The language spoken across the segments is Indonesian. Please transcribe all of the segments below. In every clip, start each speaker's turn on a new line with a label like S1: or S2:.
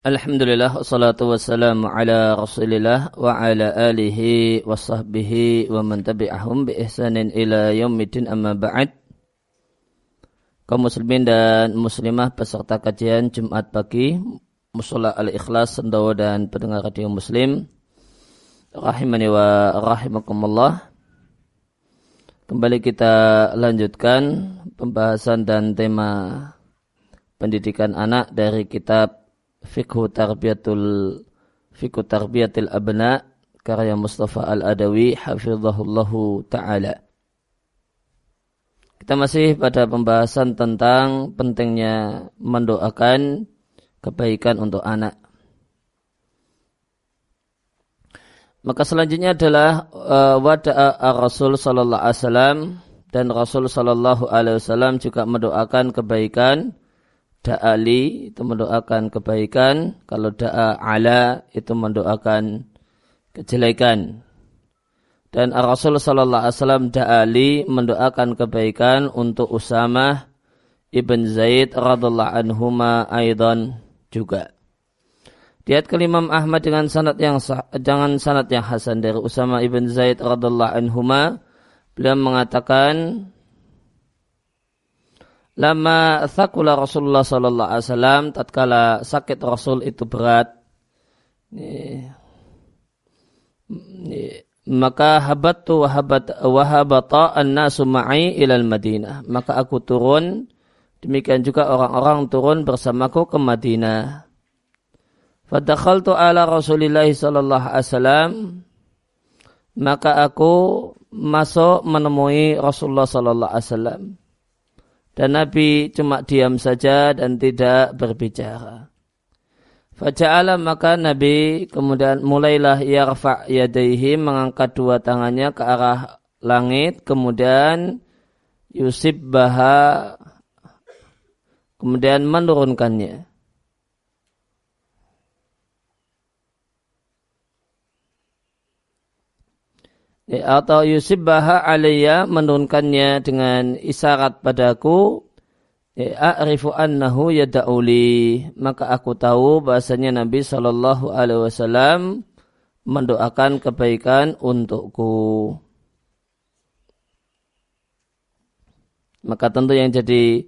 S1: Alhamdulillah wassalatu wassalamu ala Rasulillah wa ala alihi wa sahbihi wa man tabi'ahum bi ihsanin ila yaumiddin amma ba'd. Kaum muslimin dan muslimah peserta kajian Jumat pagi Musola Al-Ikhlas Sendawa dan pendengar radio Muslim rahimani wa rahimakumullah. Kembali kita lanjutkan pembahasan dan tema pendidikan anak dari kitab Fikhu Tarbiyatul Fikhu Tarbiyatil Abna karya Mustafa Al-Adawi hafizahullahu taala. Kita masih pada pembahasan tentang pentingnya mendoakan kebaikan untuk anak. Maka selanjutnya adalah uh, wada'a Rasul sallallahu alaihi wasallam dan Rasul sallallahu alaihi wasallam juga mendoakan kebaikan da'ali itu mendoakan kebaikan, kalau da'a ala itu mendoakan kejelekan. Dan Rasul sallallahu alaihi wasallam da'ali mendoakan kebaikan untuk Usamah ibn Zaid radhiallahu anhuma aidan juga. Diat kelimam Ahmad dengan sanad yang jangan sanad yang hasan dari Usama ibn Zaid radhiallahu anhuma beliau mengatakan Lama thakula Rasulullah sallallahu alaihi wasallam tatkala sakit Rasul itu berat maka habattu wahabat wahabata an-nasu ma'i ilal Madinah. Maka aku turun demikian juga orang-orang turun bersamaku ke Madinah. Fadakhaltu ala Rasulillah sallallahu alaihi wasallam maka aku masuk menemui Rasulullah sallallahu alaihi wasallam dan Nabi cuma diam saja dan tidak berbicara. Faja'ala maka Nabi kemudian mulailah yarfa' yadaihi mengangkat dua tangannya ke arah langit kemudian yusib baha kemudian menurunkannya. Atau yusibbaha alaiya menurunkannya dengan isyarat padaku. Ya, a'rifu annahu yada'uli maka aku tahu bahasanya Nabi Shallallahu alaihi wasallam mendoakan kebaikan untukku. Maka tentu yang jadi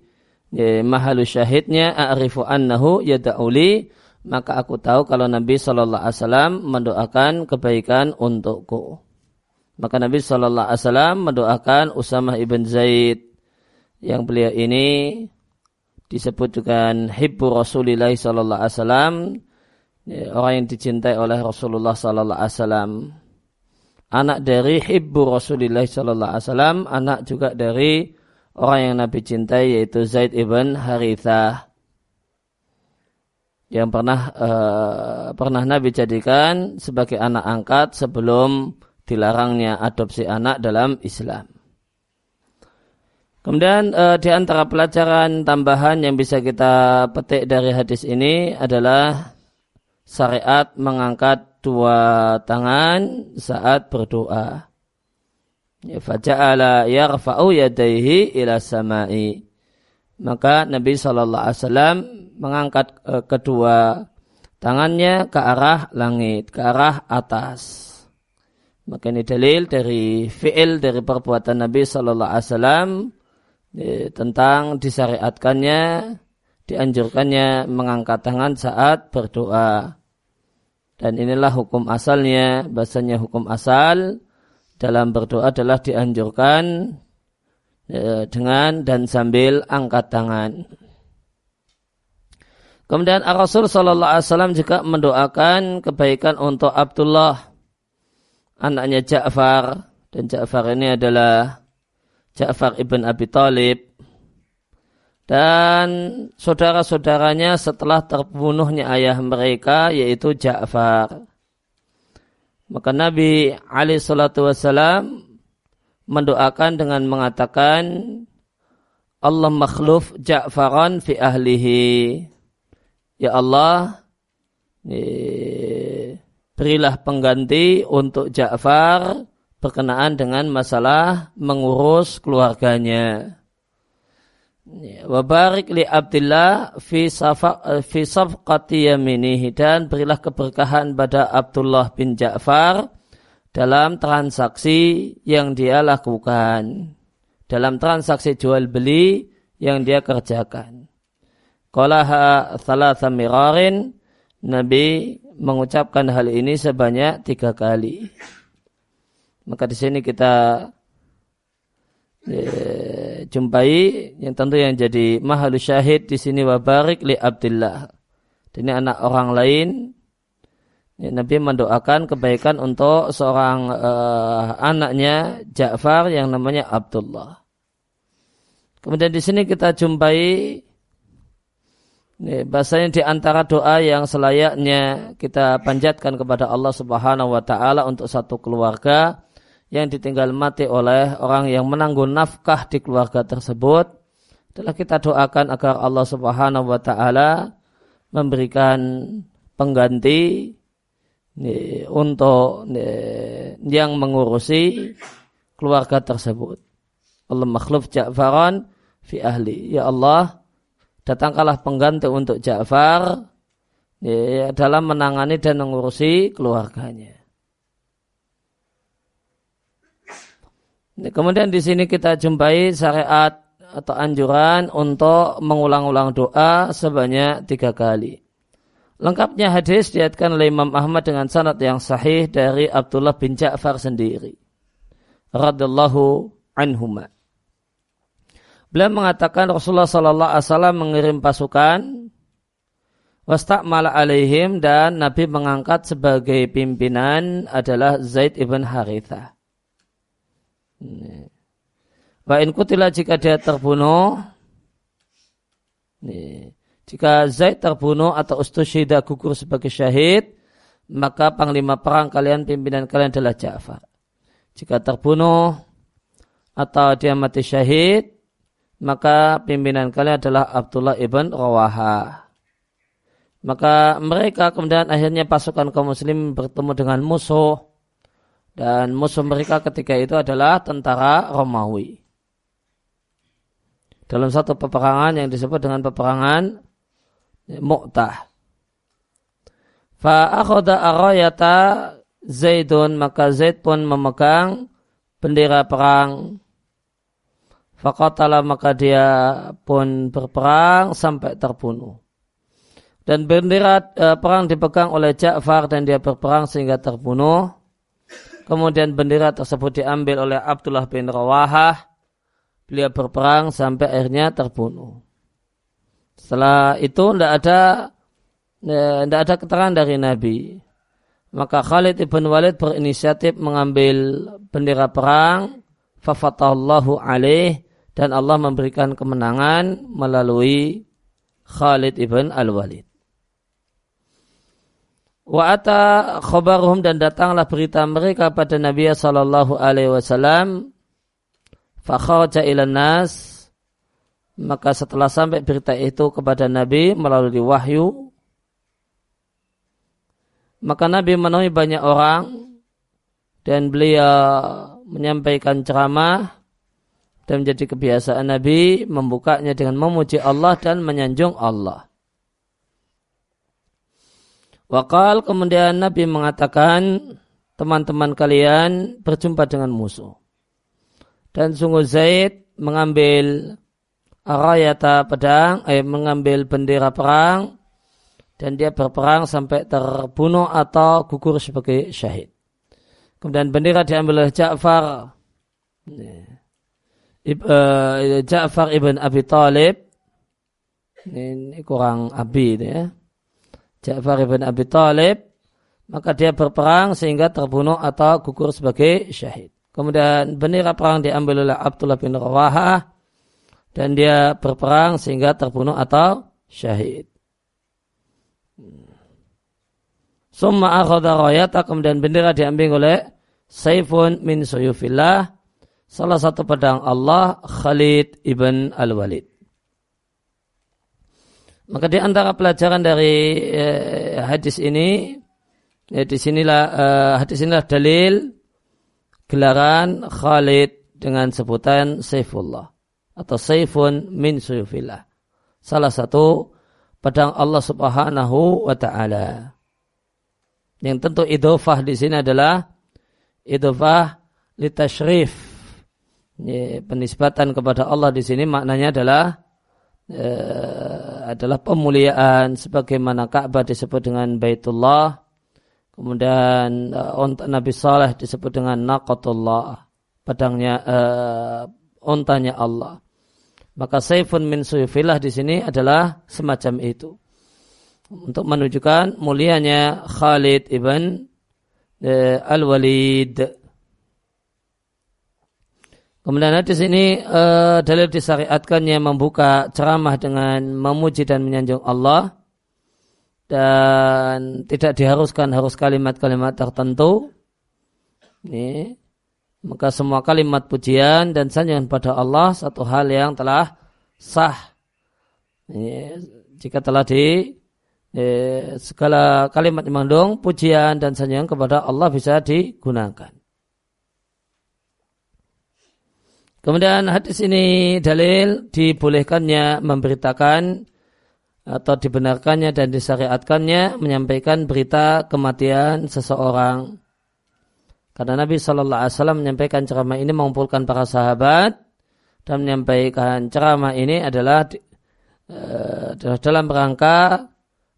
S1: ya, mahalu syahidnya a'rifu annahu yada'uli maka aku tahu kalau Nabi Shallallahu alaihi wasallam mendoakan kebaikan untukku maka Nabi Shallallahu Alaihi Wasallam mendoakan Usamah ibn Zaid. Yang beliau ini disebut dengan Hibbu Rasulillah Shallallahu Alaihi Wasallam. Ya, orang yang dicintai oleh Rasulullah Sallallahu Alaihi Wasallam. Anak dari Hibbu Rasulillah Sallallahu Alaihi Wasallam anak juga dari orang yang Nabi cintai yaitu Zaid ibn Harithah. Yang pernah uh, pernah Nabi jadikan sebagai anak angkat sebelum dilarangnya adopsi anak dalam Islam. Kemudian eh, di antara pelajaran tambahan yang bisa kita petik dari hadis ini adalah syariat mengangkat dua tangan saat berdoa. Ya, faja'ala yarfa'u yadaihi ila samai. Maka Nabi Wasallam mengangkat eh, kedua tangannya ke arah langit, ke arah atas. Maka ini dalil dari fi'il dari perbuatan Nabi Sallallahu Alaihi Wasallam tentang disyariatkannya, dianjurkannya mengangkat tangan saat berdoa. Dan inilah hukum asalnya, bahasanya hukum asal dalam berdoa adalah dianjurkan ya, dengan dan sambil angkat tangan. Kemudian Rasul Sallallahu Alaihi Wasallam juga mendoakan kebaikan untuk Abdullah anaknya Ja'far dan Ja'far ini adalah Ja'far ibn Abi Talib dan saudara-saudaranya setelah terbunuhnya ayah mereka yaitu Ja'far. Maka Nabi Ali Shallallahu Wasallam mendoakan dengan mengatakan Allah makhluf Ja'faran fi ahlihi. Ya Allah, berilah pengganti untuk Ja'far berkenaan dengan masalah mengurus keluarganya. Wabarik li Abdullah fi fi safqati yaminihi dan berilah keberkahan pada Abdullah bin Ja'far dalam transaksi yang dia lakukan. Dalam transaksi jual beli yang dia kerjakan. Qalaha thalatha mirarin Nabi mengucapkan hal ini sebanyak tiga kali. Maka di sini kita Eh, jumpai yang tentu yang jadi mahal syahid di sini wabarik li Abdullah. Ini anak orang lain. Ya, Nabi mendoakan kebaikan untuk seorang uh, anaknya Ja'far yang namanya Abdullah. Kemudian di sini kita jumpai bahasanya di antara doa yang selayaknya kita panjatkan kepada Allah Subhanahu wa taala untuk satu keluarga yang ditinggal mati oleh orang yang menanggung nafkah di keluarga tersebut adalah kita doakan agar Allah Subhanahu wa taala memberikan pengganti untuk yang mengurusi keluarga tersebut. Allah makhluf Ja'faran fi ahli. Ya Allah, datangkanlah pengganti untuk Ja'far nih, dalam menangani dan mengurusi keluarganya. Kemudian di sini kita jumpai syariat atau anjuran untuk mengulang-ulang doa sebanyak tiga kali. Lengkapnya hadis diatkan oleh Imam Ahmad dengan sanad yang sahih dari Abdullah bin Ja'far sendiri. Radallahu anhuma. Beliau mengatakan Rasulullah Sallallahu Alaihi Wasallam mengirim pasukan wastakmala alaihim dan Nabi mengangkat sebagai pimpinan adalah Zaid ibn Harithah. Wa in kutila jika dia terbunuh, jika Zaid terbunuh atau ustushida gugur sebagai syahid, maka panglima perang kalian, pimpinan kalian adalah Ja'far. Jika terbunuh atau dia mati syahid, maka pimpinan kalian adalah Abdullah ibn Rawaha. Maka mereka kemudian akhirnya pasukan kaum muslim bertemu dengan musuh dan musuh mereka ketika itu adalah tentara Romawi. Dalam satu peperangan yang disebut dengan peperangan Mu'tah. Fa'akhoda arayata Zaidun maka Zaid pun memegang bendera perang. Fakotala maka dia pun berperang sampai terbunuh. Dan bendera e, perang dipegang oleh Ja'far dan dia berperang sehingga terbunuh. Kemudian bendera tersebut diambil oleh Abdullah bin Rawahah. Beliau berperang sampai akhirnya terbunuh. Setelah itu tidak ada tidak ada keterangan dari Nabi. Maka Khalid ibn Walid berinisiatif mengambil bendera perang. Fafatallahu alaih. Dan Allah memberikan kemenangan melalui Khalid ibn al-Walid. Wa ata dan datanglah berita mereka pada Nabi sallallahu alaihi wasallam. Fakharaja ilan nas. Maka setelah sampai berita itu kepada Nabi melalui wahyu. Maka Nabi menemui banyak orang. Dan beliau menyampaikan ceramah. Dan menjadi kebiasaan Nabi membukanya dengan memuji Allah dan menyanjung Allah. Wakal kemudian Nabi mengatakan teman-teman kalian berjumpa dengan musuh. Dan sungguh Zaid mengambil arayata pedang, eh, mengambil bendera perang dan dia berperang sampai terbunuh atau gugur sebagai syahid. Kemudian bendera diambil oleh Ja'far. Eh, Ja'far ibn Abi Talib. Ini kurang Abi ya. Ja'far ibn Abi Talib maka dia berperang sehingga terbunuh atau gugur sebagai syahid. Kemudian bendera perang diambil oleh Abdullah bin Rawaha dan dia berperang sehingga terbunuh atau syahid. Summa akhadha rayata kemudian bendera diambil oleh Saifun min suyufillah salah satu pedang Allah Khalid ibn al-Walid. Maka di antara pelajaran dari eh, hadis ini, ya di sinilah eh, hadis inilah dalil gelaran Khalid dengan sebutan Saifullah. atau saifun min suyufillah. Salah satu pedang Allah Subhanahu wa taala. Yang tentu idofah di sini adalah idofah litashrif. Ya, penisbatan kepada Allah di sini maknanya adalah uh, adalah pemuliaan sebagaimana Ka'bah disebut dengan Baitullah. Kemudian uh, Nabi Saleh disebut dengan Naqatullah, pedangnya uh, ontanya Allah. Maka saifun min suyufillah di sini adalah semacam itu. Untuk menunjukkan mulianya Khalid ibn eh, Al-Walid. Kemudian di sini eh, dalil disyariatkannya membuka ceramah dengan memuji dan menyanjung Allah dan tidak diharuskan harus kalimat-kalimat tertentu. Ini maka semua kalimat pujian dan sanjungan pada Allah satu hal yang telah sah. Ini, jika telah di eh, segala kalimat yang mengandung pujian dan sanjungan kepada Allah bisa digunakan. Kemudian hadis ini dalil dibolehkannya memberitakan atau dibenarkannya dan disyariatkannya menyampaikan berita kematian seseorang karena Nabi Shallallahu Alaihi Wasallam menyampaikan ceramah ini mengumpulkan para sahabat dan menyampaikan ceramah ini adalah uh, dalam rangka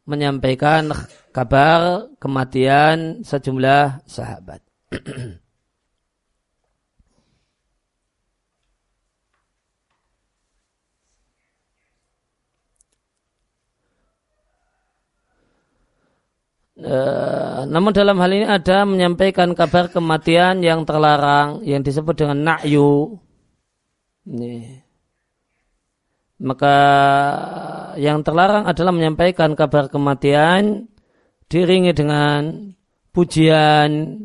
S1: menyampaikan kabar kematian sejumlah sahabat. Eh, namun dalam hal ini ada menyampaikan kabar kematian yang terlarang yang disebut dengan na'yu. Ini. Maka yang terlarang adalah menyampaikan kabar kematian diringi dengan pujian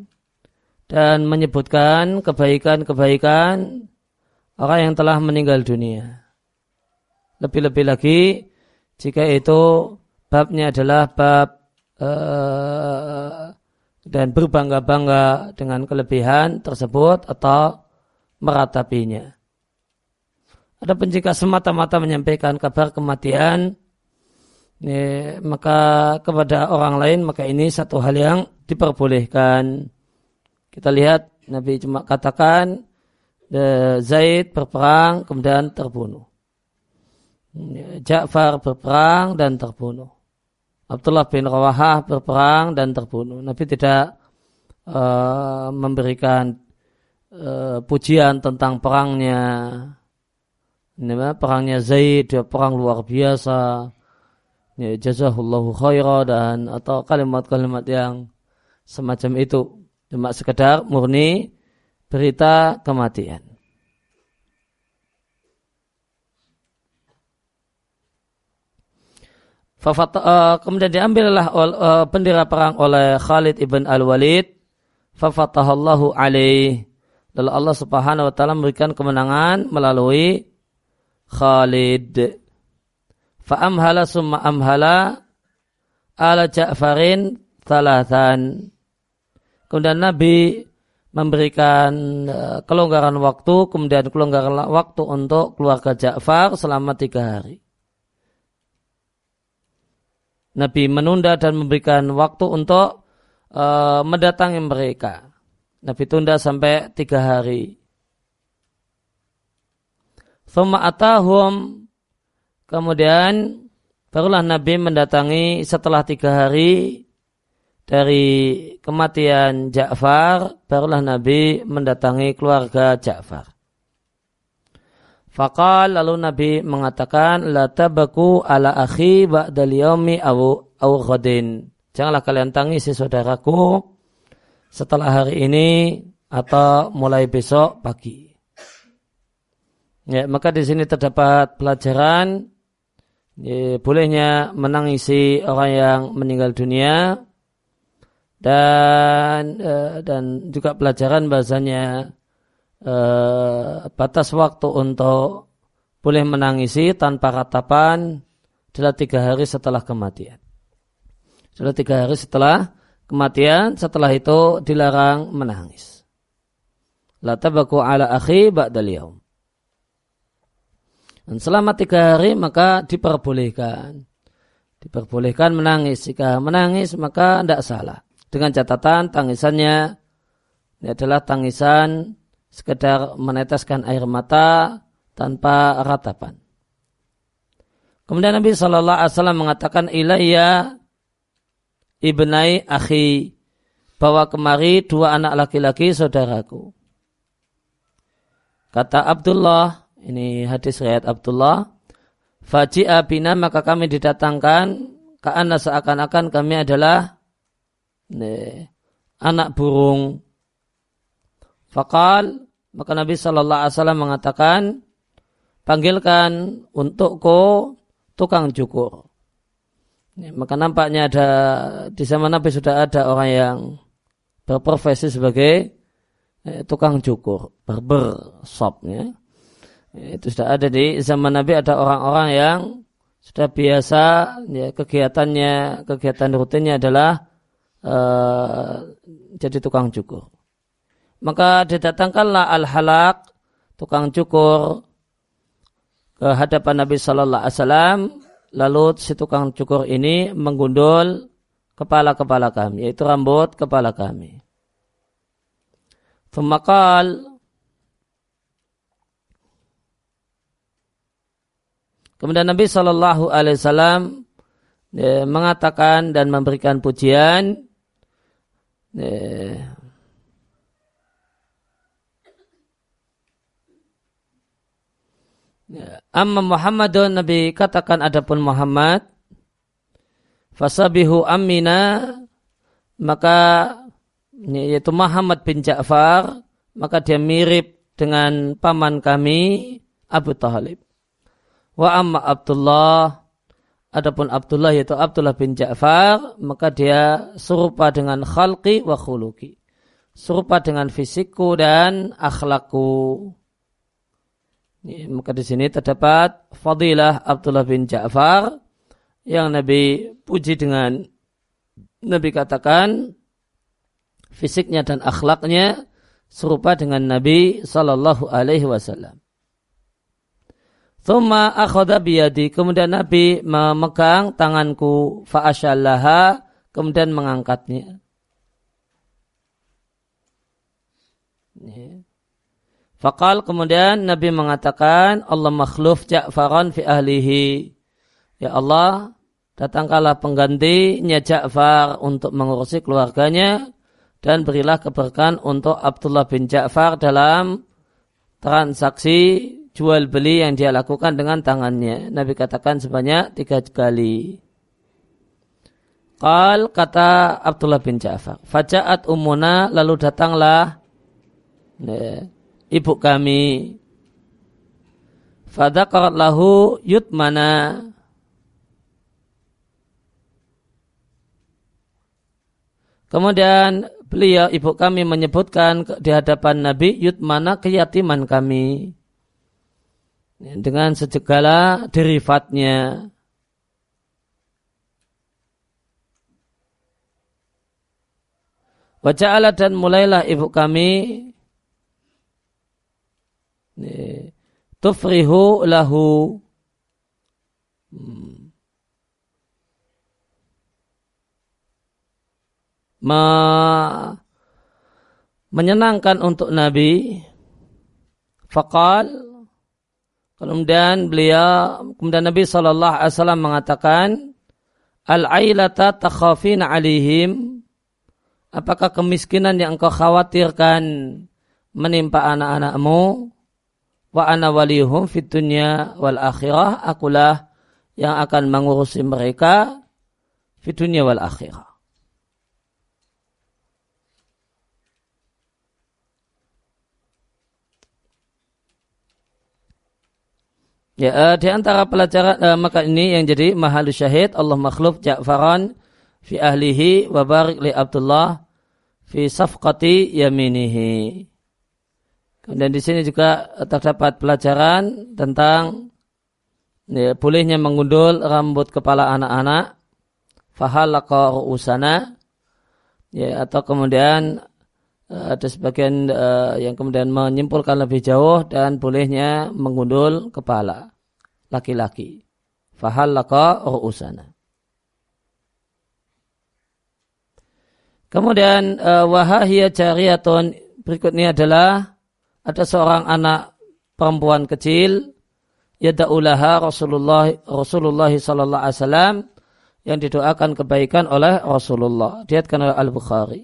S1: dan menyebutkan kebaikan-kebaikan orang yang telah meninggal dunia. Lebih-lebih lagi jika itu babnya adalah bab Eh, dan berbangga-bangga dengan kelebihan tersebut atau meratapinya. Ada jika semata-mata menyampaikan kabar kematian, ini, maka kepada orang lain maka ini satu hal yang diperbolehkan. Kita lihat Nabi cuma katakan Zaid berperang kemudian terbunuh. Ja'far berperang dan terbunuh. Abdullah bin Rawahah berperang dan terbunuh. Nabi tidak uh, memberikan uh, pujian tentang perangnya. Ini perangnya Zaid, dia perang luar biasa. Ya, jazahullahu khaira dan atau kalimat-kalimat yang semacam itu. Cuma sekedar murni berita kematian. Fafat, uh, kemudian diambillah uh, bendera perang oleh Khalid ibn al-Walid. Fafatahallahu alaih. Lalu Allah subhanahu wa ta'ala memberikan kemenangan melalui Khalid. Fa'amhala summa amhala ala Ja'farin talatan. Kemudian Nabi memberikan uh, kelonggaran waktu, kemudian kelonggaran waktu untuk keluarga Ja'far selama tiga hari. Nabi menunda dan memberikan waktu untuk uh, mendatangi mereka. Nabi tunda sampai tiga hari. Kemudian barulah Nabi mendatangi setelah tiga hari dari kematian Ja'far, barulah Nabi mendatangi keluarga Ja'far. Fakal lalu Nabi mengatakan la tabaku ala akhi ba'dal yaumi aw aw ghadin. Janganlah kalian tangisi saudaraku setelah hari ini atau mulai besok pagi. Ya, maka di sini terdapat pelajaran ya, bolehnya menangisi orang yang meninggal dunia dan eh, dan juga pelajaran bahasanya eh, batas waktu untuk boleh menangisi tanpa ratapan adalah tiga hari setelah kematian. Sudah tiga hari setelah kematian, setelah itu dilarang menangis. La tabaku ala akhi ba'dal yaum. Dan selama tiga hari maka diperbolehkan. Diperbolehkan menangis. Jika menangis maka tidak salah. Dengan catatan tangisannya ini adalah tangisan sekedar meneteskan air mata tanpa ratapan. Kemudian Nabi Shallallahu Alaihi Wasallam mengatakan ilayya ibnai akhi bawa kemari dua anak laki-laki saudaraku. Kata Abdullah, ini hadis riwayat Abdullah, Faji'a bina maka kami didatangkan karena seakan-akan kami adalah nih, anak burung. Fakal maka Nabi Shallallahu Alaihi Wasallam mengatakan panggilkan untukku tukang cukur. Ya, maka nampaknya ada di zaman Nabi sudah ada orang yang berprofesi sebagai eh, tukang cukur, barber shop ya. ya. Itu sudah ada di zaman Nabi ada orang-orang yang sudah biasa ya kegiatannya kegiatan rutinnya adalah uh, jadi tukang cukur. Maka didatangkanlah al-halak tukang cukur ke hadapan Nabi Shallallahu Alaihi Wasallam lalu si tukang cukur ini menggundul kepala-kepala kami yaitu rambut kepala kami. Kemudian Nabi Shallallahu Alaihi Wasallam ya, mengatakan dan memberikan pujian ya, Ya. Amma Muhammadun Nabi katakan adapun Muhammad fasabihu amina maka yaitu Muhammad bin Ja'far maka dia mirip dengan paman kami Abu Talib. Wa amma Abdullah adapun Abdullah yaitu Abdullah bin Ja'far maka dia serupa dengan khalqi wa khuluki. Serupa dengan fisikku dan akhlakku. Maka di sini terdapat fadilah Abdullah bin Ja'far yang Nabi puji dengan Nabi katakan fisiknya dan akhlaknya serupa dengan Nabi Sallallahu Alaihi Wasallam. Thumma akhoda biyadi. Kemudian Nabi memegang tanganku fa'asyallaha. Kemudian mengangkatnya. Ya. Fakal kemudian Nabi mengatakan Allah makhluf Ja'faran fi ahlihi. Ya Allah, datangkanlah penggantinya Ja'far untuk mengurusi keluarganya dan berilah keberkahan untuk Abdullah bin Ja'far dalam transaksi jual beli yang dia lakukan dengan tangannya. Nabi katakan sebanyak tiga kali. Qal kata Abdullah bin Ja'far. Faja'at umuna lalu datanglah. Ya, ibu kami. Fadakarat lahu yutmana. Kemudian beliau ibu kami menyebutkan di hadapan Nabi yutmana keyatiman kami dengan segala derivatnya. Wajah dan mulailah ibu kami tufrihu lahu. Ma, menyenangkan untuk Nabi. Fakal kemudian beliau kemudian Nabi Shallallahu Alaihi Wasallam mengatakan al ailata takhafina alihim apakah kemiskinan yang engkau khawatirkan menimpa anak-anakmu wa ana waliyuhum fit dunya wal akhirah akulah yang akan mengurusi mereka fit dunya wal akhirah Ya, uh, di antara pelajaran uh, maka ini yang jadi mahal syahid Allah makhluf Ja'faran fi ahlihi wa barik li Abdullah fi safqati yaminihi. Dan di sini juga terdapat pelajaran tentang ya, bolehnya mengundul rambut kepala anak-anak fahalaka usana ya atau kemudian uh, ada sebagian uh, yang kemudian menyimpulkan lebih jauh dan bolehnya mengundul kepala laki-laki. Fahallaka ru'usana. Kemudian uh, wahahiyya jariyatun berikutnya adalah ada seorang anak perempuan kecil yada'ulaha Rasulullah Rasulullah sallallahu alaihi wasallam yang didoakan kebaikan oleh Rasulullah. Diatkan oleh Al-Bukhari.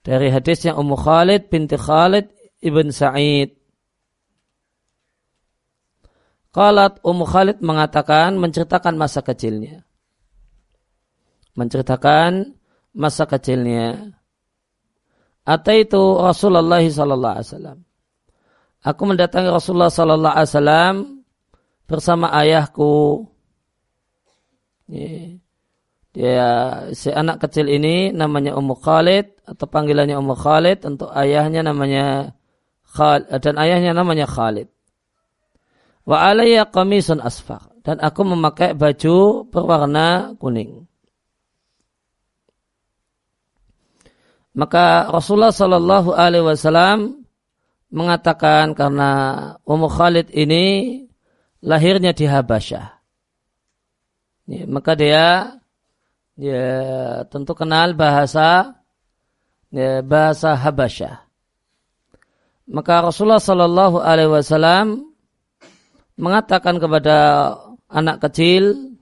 S1: Dari hadisnya Ummu Khalid binti Khalid ibn Sa'id. Qalat Ummu Khalid mengatakan menceritakan masa kecilnya. Menceritakan masa kecilnya. itu Rasulullah sallallahu alaihi wasallam. Aku mendatangi Rasulullah sallallahu alaihi wasallam bersama ayahku. Dia si anak kecil ini namanya Ummu Khalid atau panggilannya Ummu Khalid untuk ayahnya namanya Khalid dan ayahnya namanya Khalid. Wa alayya qamisun asfar dan aku memakai baju berwarna kuning. Maka Rasulullah Shallallahu Alaihi Wasallam mengatakan karena Ummu Khalid ini lahirnya di Habasyah. Ya, maka dia ya tentu kenal bahasa ya, bahasa Habasyah. Maka Rasulullah Shallallahu Alaihi Wasallam mengatakan kepada anak kecil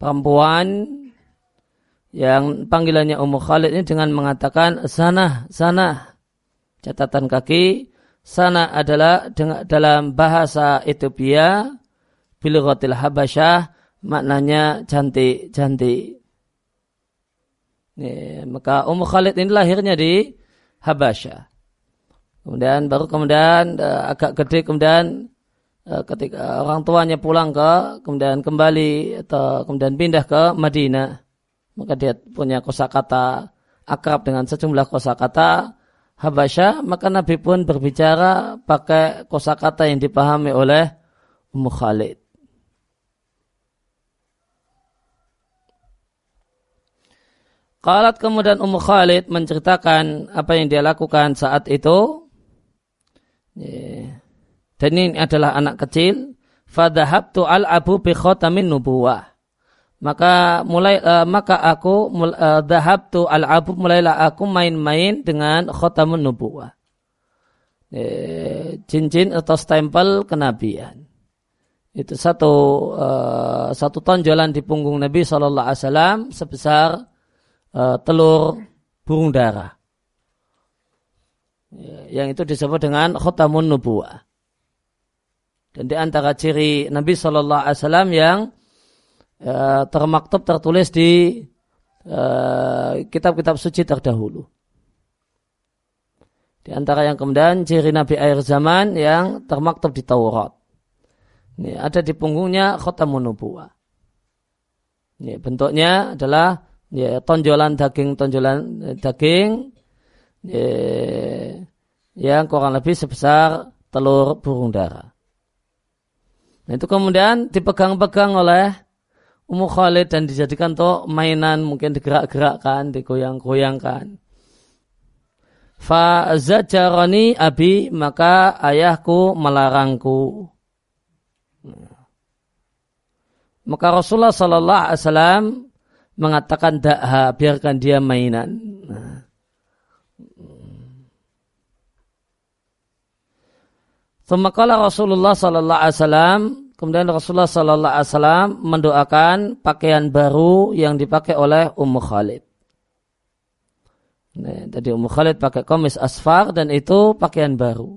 S1: perempuan yang panggilannya Ummu Khalid ini dengan mengatakan sana, sana. Catatan kaki, sana adalah dalam bahasa Ethiopia, Bilghatil Habasyah, maknanya cantik, cantik. Nih, maka Ummu Khalid ini lahirnya di Habasyah. Kemudian baru kemudian uh, agak gede kemudian uh, ketika orang tuanya pulang ke kemudian kembali atau kemudian pindah ke Madinah maka dia punya kosakata akrab dengan sejumlah kosakata Habasya, maka Nabi pun berbicara pakai kosakata yang dipahami oleh Ummu Khalid. Qalat kemudian Ummu Khalid menceritakan apa yang dia lakukan saat itu. Dan ini adalah anak kecil. Fadahabtu al-abu bi khotamin nubuwah maka mulai uh, maka aku uh, dahabtu al-abu mulailah aku main-main dengan khotamun nubuwah. E, cincin atau stempel kenabian. Itu satu uh, satu tonjolan di punggung Nabi Shallallahu Alaihi Wasallam sebesar uh, telur burung dara. Ya, yang itu disebut dengan khotamun nubuwah. Dan di antara ciri Nabi Shallallahu Alaihi Wasallam yang uh, termaktub tertulis di eh, kitab-kitab uh, suci terdahulu. Di antara yang kemudian ciri Nabi akhir zaman yang termaktub di Taurat. Ini ada di punggungnya khotamun nubuwah. Ini bentuknya adalah ya, tonjolan daging tonjolan eh, daging ya, yang kurang lebih sebesar telur burung dara. Nah, itu kemudian dipegang-pegang oleh Ummu Khalid dan dijadikan toh mainan mungkin digerak-gerakkan, digoyang-goyangkan. Fa zajarani abi maka ayahku melarangku. Maka Rasulullah Sallallahu Alaihi Wasallam mengatakan dakha biarkan dia mainan. Semakala Rasulullah Sallallahu Alaihi Wasallam Kemudian Rasulullah Sallallahu Alaihi Wasallam mendoakan pakaian baru yang dipakai oleh Ummu Khalid. Nah, tadi Ummu Khalid pakai komis asfar dan itu pakaian baru.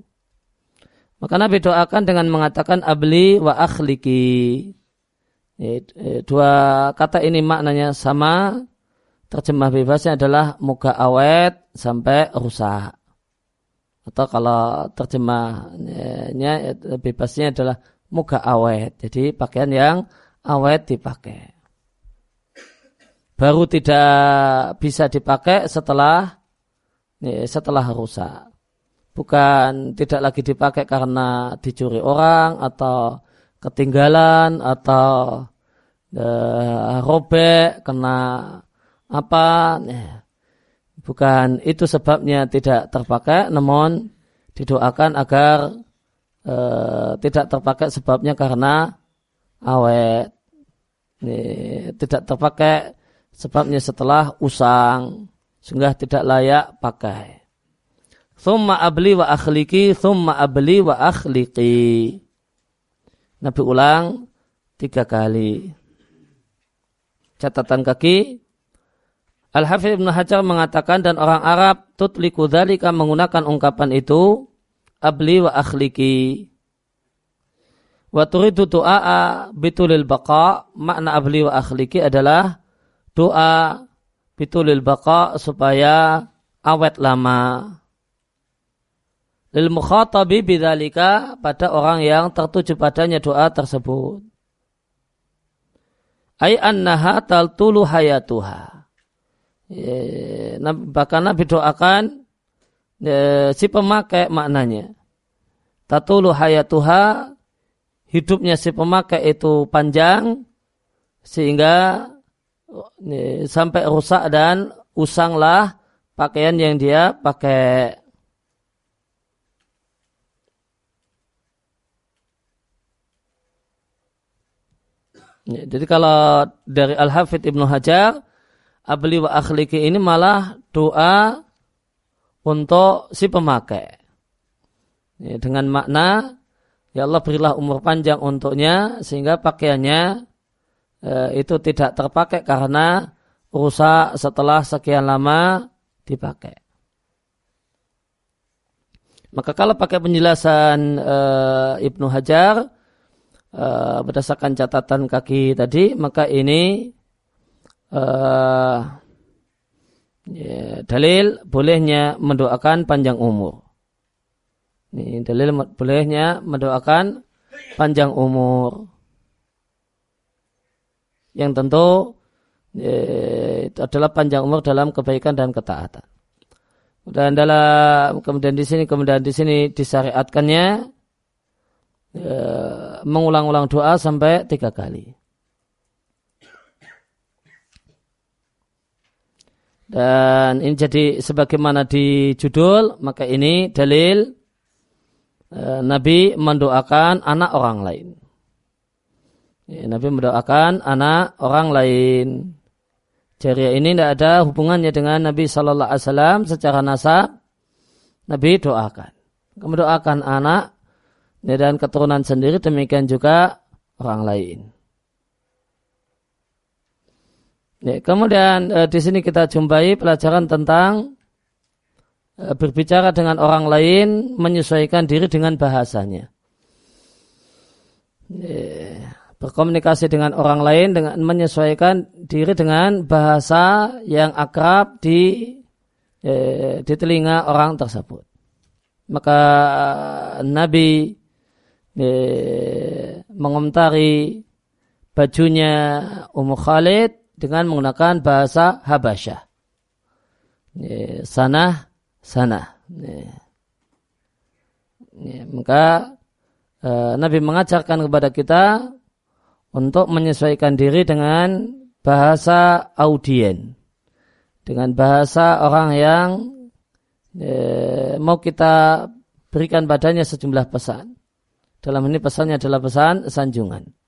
S1: Maka Nabi doakan dengan mengatakan abli wa akhliki. Eh, dua kata ini maknanya sama. Terjemah bebasnya adalah muka awet sampai rusak. Atau kalau terjemahnya bebasnya adalah muka awet. Jadi pakaian yang awet dipakai. Baru tidak bisa dipakai setelah setelah rusak. Bukan tidak lagi dipakai karena dicuri orang atau ketinggalan atau uh, robek kena apa. Bukan itu sebabnya tidak terpakai, namun didoakan agar e, tidak terpakai sebabnya karena awet. Ini, tidak terpakai sebabnya setelah usang sehingga tidak layak pakai. Thumma abli wa akhliki, thumma abli wa akhliki. Nabi ulang tiga kali. Catatan kaki. Al-Hafidh Ibn Hajar mengatakan dan orang Arab tutliku dhalika menggunakan ungkapan itu abli wa akhliki. Wa turidu du'a bitulil baqa makna abli wa akhliki adalah doa bitulil baqa supaya awet lama. Lil mukhatabi bidzalika pada orang yang tertuju padanya doa tersebut. Ai annaha taltulu hayatuha. Bahkan Nabi doakan si pemakai maknanya. Tatulu hayatuha hidupnya si pemakai itu panjang sehingga sampai rusak dan usanglah pakaian yang dia pakai. Ya, jadi kalau dari Al-Hafidh Ibnu Hajar, Abli wa akhliki ini malah doa untuk si pemakai. Ya, dengan makna, ya Allah berilah umur panjang untuknya sehingga pakaiannya e, itu tidak terpakai karena rusak setelah sekian lama dipakai. Maka kalau pakai penjelasan e, Ibnu Hajar, uh, berdasarkan catatan kaki tadi maka ini uh, ya, dalil bolehnya mendoakan panjang umur. Ini dalil bolehnya mendoakan panjang umur. Yang tentu ya, itu adalah panjang umur dalam kebaikan dan ketaatan. Dan dalam kemudian di sini kemudian di sini disyariatkannya ya, mengulang-ulang doa sampai tiga kali. Dan ini jadi sebagaimana di judul, maka ini dalil e, Nabi mendoakan anak orang lain. Ya, Nabi mendoakan anak orang lain. Jariah ini tidak ada hubungannya dengan Nabi Shallallahu Alaihi Wasallam secara nasab. Nabi doakan. Mendoakan anak dan keturunan sendiri demikian juga orang lain. Ya, kemudian eh, di sini kita jumpai pelajaran tentang eh, berbicara dengan orang lain, menyesuaikan diri dengan bahasanya. Ya, berkomunikasi dengan orang lain dengan menyesuaikan diri dengan bahasa yang akrab di eh, di telinga orang tersebut. Maka Nabi mengomentari bajunya Ummu Khalid dengan menggunakan bahasa Habasyah. Sana, sana. Maka eh, Nabi mengajarkan kepada kita untuk menyesuaikan diri dengan bahasa audien. Dengan bahasa orang yang eh, mau kita berikan padanya sejumlah pesan. Dalam ini pesannya adalah pesan sanjungan.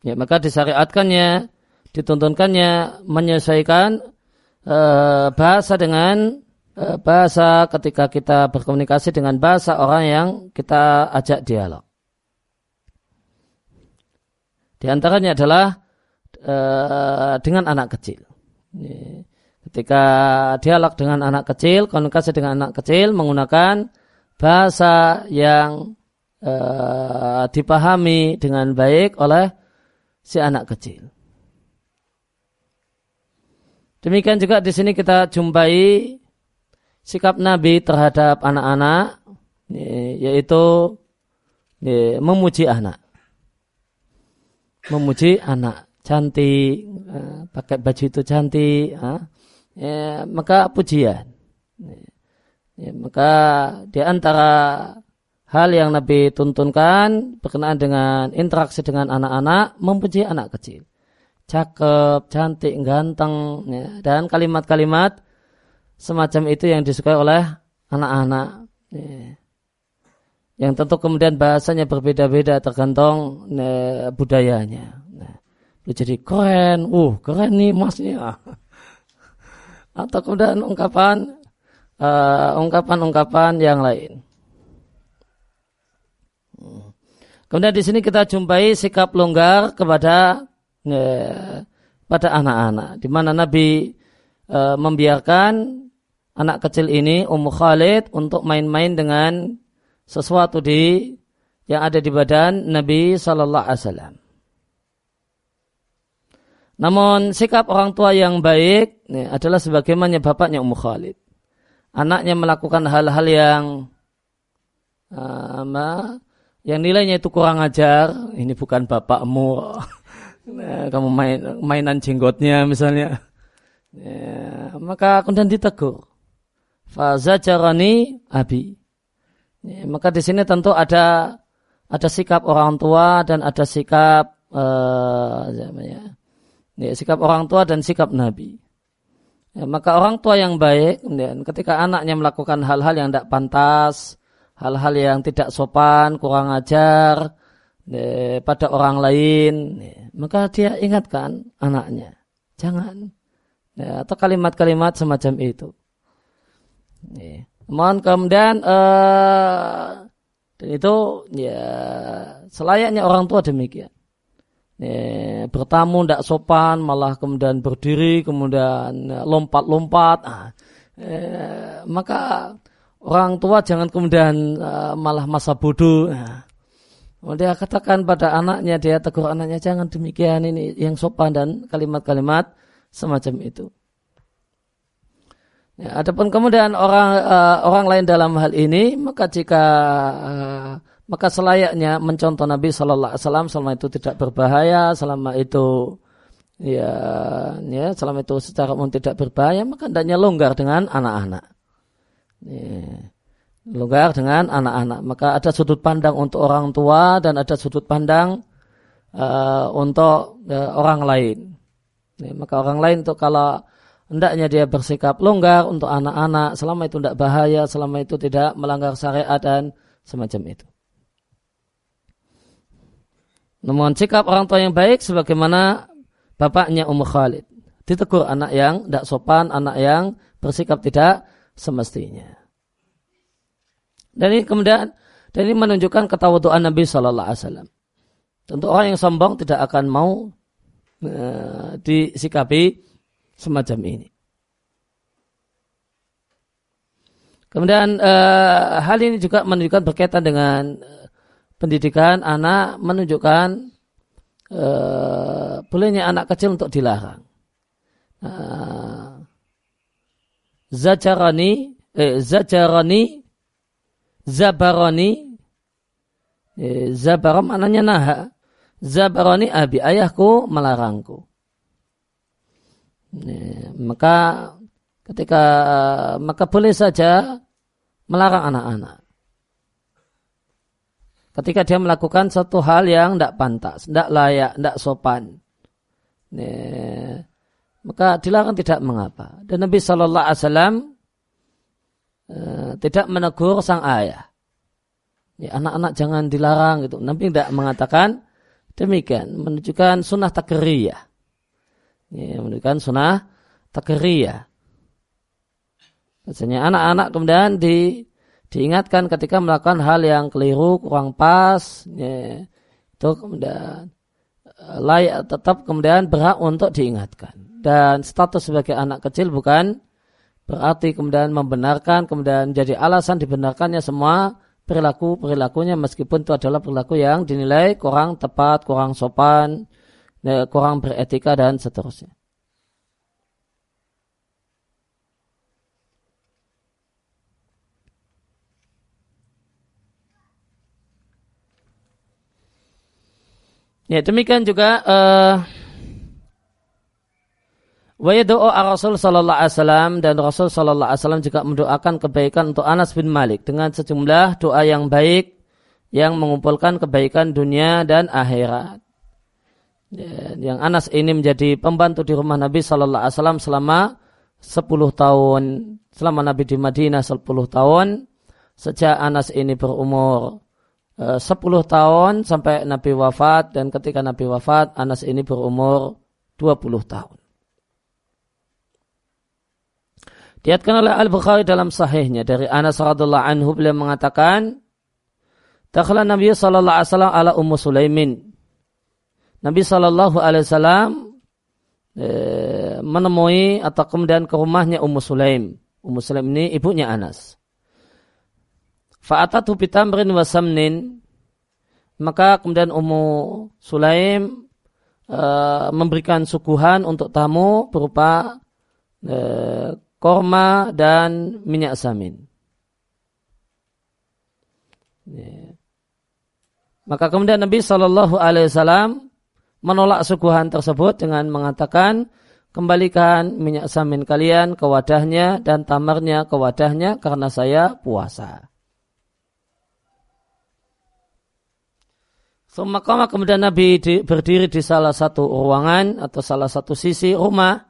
S1: Ya, maka disyariatkannya, dituntunkannya menyesuaikan e, bahasa dengan e, bahasa ketika kita berkomunikasi dengan bahasa orang yang kita ajak dialog. Di antaranya adalah Eh, dengan anak kecil. Ketika dialog dengan anak kecil, komunikasi dengan anak kecil menggunakan bahasa yang uh, dipahami dengan baik oleh si anak kecil. Demikian juga di sini kita jumpai sikap Nabi terhadap anak-anak, yaitu memuji anak. Memuji anak cantik, pakai baju itu cantik, maka pujian. Maka di antara hal yang Nabi tuntunkan berkenaan dengan interaksi dengan anak-anak, memuji anak kecil. cakep, cantik, ganteng, ya. dan kalimat-kalimat semacam itu yang disukai oleh anak-anak. Ya. Yang tentu kemudian bahasanya berbeda-beda tergantung ya, budayanya. Nah, jadi keren, uh keren nih masnya. Atau kemudian ungkapan uh, ungkapan-ungkapan yang lain. Kemudian di sini kita jumpai sikap longgar kepada ya, pada anak-anak, di mana Nabi e, membiarkan anak kecil ini Ummu Khalid untuk main-main dengan sesuatu di yang ada di badan Nabi Shallallahu Alaihi Wasallam. Namun sikap orang tua yang baik ya, adalah sebagaimana bapaknya Ummu Khalid. Anaknya melakukan hal-hal yang uh, yang nilainya itu kurang ajar, ini bukan bapakmu, nah, kamu main mainan jenggotnya misalnya, ya, maka kemudian ditegur. Fazajarani abi. Ya, maka di sini tentu ada ada sikap orang tua dan ada sikap uh, ya, sikap orang tua dan sikap nabi. Ya, maka orang tua yang baik, ketika anaknya melakukan hal-hal yang tidak pantas, hal-hal yang tidak sopan, kurang ajar eh, pada orang lain, eh, maka dia ingatkan anaknya, jangan. Ya, atau kalimat-kalimat semacam itu. Mohon kemudian dan itu ya selayaknya orang tua demikian. Ya, bertamu tidak sopan, malah kemudian berdiri, kemudian lompat-lompat. Ah, eh, maka orang tua jangan kemudian uh, malah masa bodoh. Nah, dia katakan pada anaknya, dia tegur anaknya, jangan demikian ini yang sopan dan kalimat-kalimat semacam itu. Ya, adapun kemudian orang uh, orang lain dalam hal ini, maka jika uh, maka selayaknya mencontoh Nabi Shallallahu Alaihi Wasallam selama itu tidak berbahaya, selama itu ya, ya selama itu secara umum tidak berbahaya, maka hendaknya longgar dengan anak-anak. Ya. Longgar dengan anak-anak. Maka ada sudut pandang untuk orang tua dan ada sudut pandang uh, untuk uh, orang lain. Ya, maka orang lain itu kalau hendaknya dia bersikap longgar untuk anak-anak selama itu tidak bahaya, selama itu tidak melanggar syariat dan semacam itu. Namun sikap orang tua yang baik sebagaimana bapaknya Umar Khalid. Ditegur anak yang tidak sopan, anak yang bersikap tidak semestinya. Dan ini kemudian dan ini menunjukkan ketawaduan Nabi Shallallahu Alaihi Wasallam. Tentu orang yang sombong tidak akan mau uh, disikapi semacam ini. Kemudian uh, hal ini juga menunjukkan berkaitan dengan uh, pendidikan anak, menunjukkan uh, bolehnya anak kecil untuk dilarang. Uh, zajarani eh, zajarani zabarani eh, zabaram maknanya naha zabarani abi ayahku melarangku. Eh, maka ketika maka boleh saja melarang anak-anak. Ketika dia melakukan satu hal yang tidak pantas, tidak layak, tidak sopan. Eh, maka dilarang tidak mengapa. Dan Nabi Shallallahu Alaihi Wasallam uh, tidak menegur sang ayah. Ya, anak-anak jangan dilarang gitu. Nabi tidak mengatakan demikian. Menunjukkan sunnah takriyah. Ya, menunjukkan sunnah takriyah. Biasanya anak-anak kemudian di, diingatkan ketika melakukan hal yang keliru, kurang pas. Ya, itu kemudian eh, layak tetap kemudian berhak untuk diingatkan dan status sebagai anak kecil bukan berarti kemudian membenarkan kemudian jadi alasan dibenarkannya semua perilaku perilakunya meskipun itu adalah perilaku yang dinilai kurang tepat, kurang sopan, ya, kurang beretika dan seterusnya. Ya demikian juga uh, Wa Rasul sallallahu alaihi wasallam dan Rasul sallallahu alaihi wasallam juga mendoakan kebaikan untuk Anas bin Malik dengan sejumlah doa yang baik yang mengumpulkan kebaikan dunia dan akhirat. Ya, yang Anas ini menjadi pembantu di rumah Nabi Shallallahu Alaihi Wasallam selama 10 tahun. Selama Nabi di Madinah 10 tahun. Sejak Anas ini berumur 10 eh, tahun sampai Nabi wafat dan ketika Nabi wafat Anas ini berumur 20 tahun. Diatkan oleh Al-Bukhari dalam sahihnya dari Anas radhiallahu anhu beliau mengatakan Takhala Nabi sallallahu alaihi wasallam ala Ummu Sulaimin. Nabi sallallahu alaihi wasallam eh, menemui atau kemudian ke rumahnya Ummu Sulaim. Ummu Sulaim ini ibunya Anas. Fa'atatu bitamrin wasamnin. Maka kemudian Ummu Sulaim uh, memberikan suguhan untuk tamu berupa uh, korma dan minyak samin. Ya. Maka kemudian Nabi Shallallahu Alaihi Wasallam menolak suguhan tersebut dengan mengatakan kembalikan minyak samin kalian ke wadahnya dan tamarnya ke wadahnya karena saya puasa. Semakama kemudian Nabi berdiri di salah satu ruangan atau salah satu sisi rumah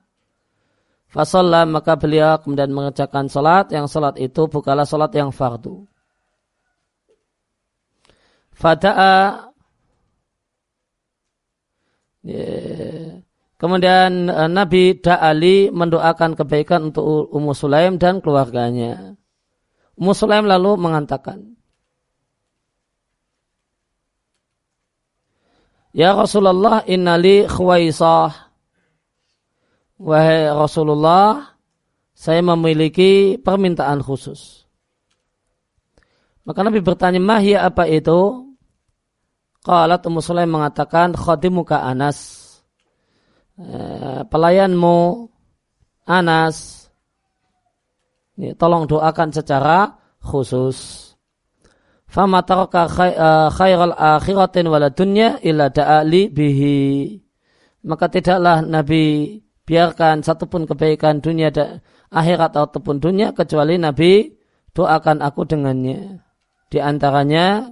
S1: Fasallah maka beliau kemudian mengerjakan salat yang salat itu bukanlah salat yang fardu. Fada'a. Kemudian uh, Nabi Da'ali mendoakan kebaikan untuk Ummu Sulaim dan keluarganya. Ummu Sulaim lalu mengatakan, Ya Rasulullah innali khwaisah Wahai Rasulullah, saya memiliki permintaan khusus. Maka Nabi bertanya, mahya apa itu? Qalat Ummu Sulaim mengatakan, khadimuka Anas. Eh, pelayanmu Anas. Ini, tolong doakan secara khusus. Fama taraka eh, khairal akhiratin wala dunya illa da'ali bihi. Maka tidaklah Nabi biarkan satupun kebaikan dunia dan akhirat ataupun dunia kecuali Nabi doakan aku dengannya. Di antaranya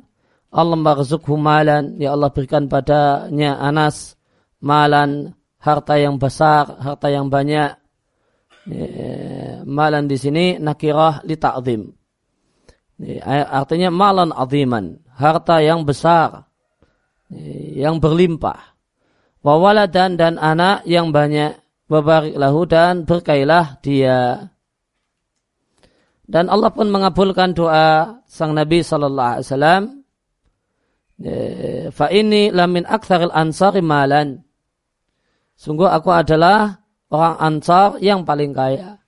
S1: Allah marzukhu malan, ya Allah berikan padanya Anas malan harta yang besar, harta yang banyak. Ya, malan di sini nakirah li ta'zim. Ya, artinya malan aziman, harta yang besar, ya, yang berlimpah. Wawaladan dan anak yang banyak Wabarik lahu dan berkailah dia. Dan Allah pun mengabulkan doa sang Nabi Sallallahu Alaihi Wasallam. Fa ini lamin aktsaril ansari malan. Sungguh aku adalah orang ansar yang paling kaya.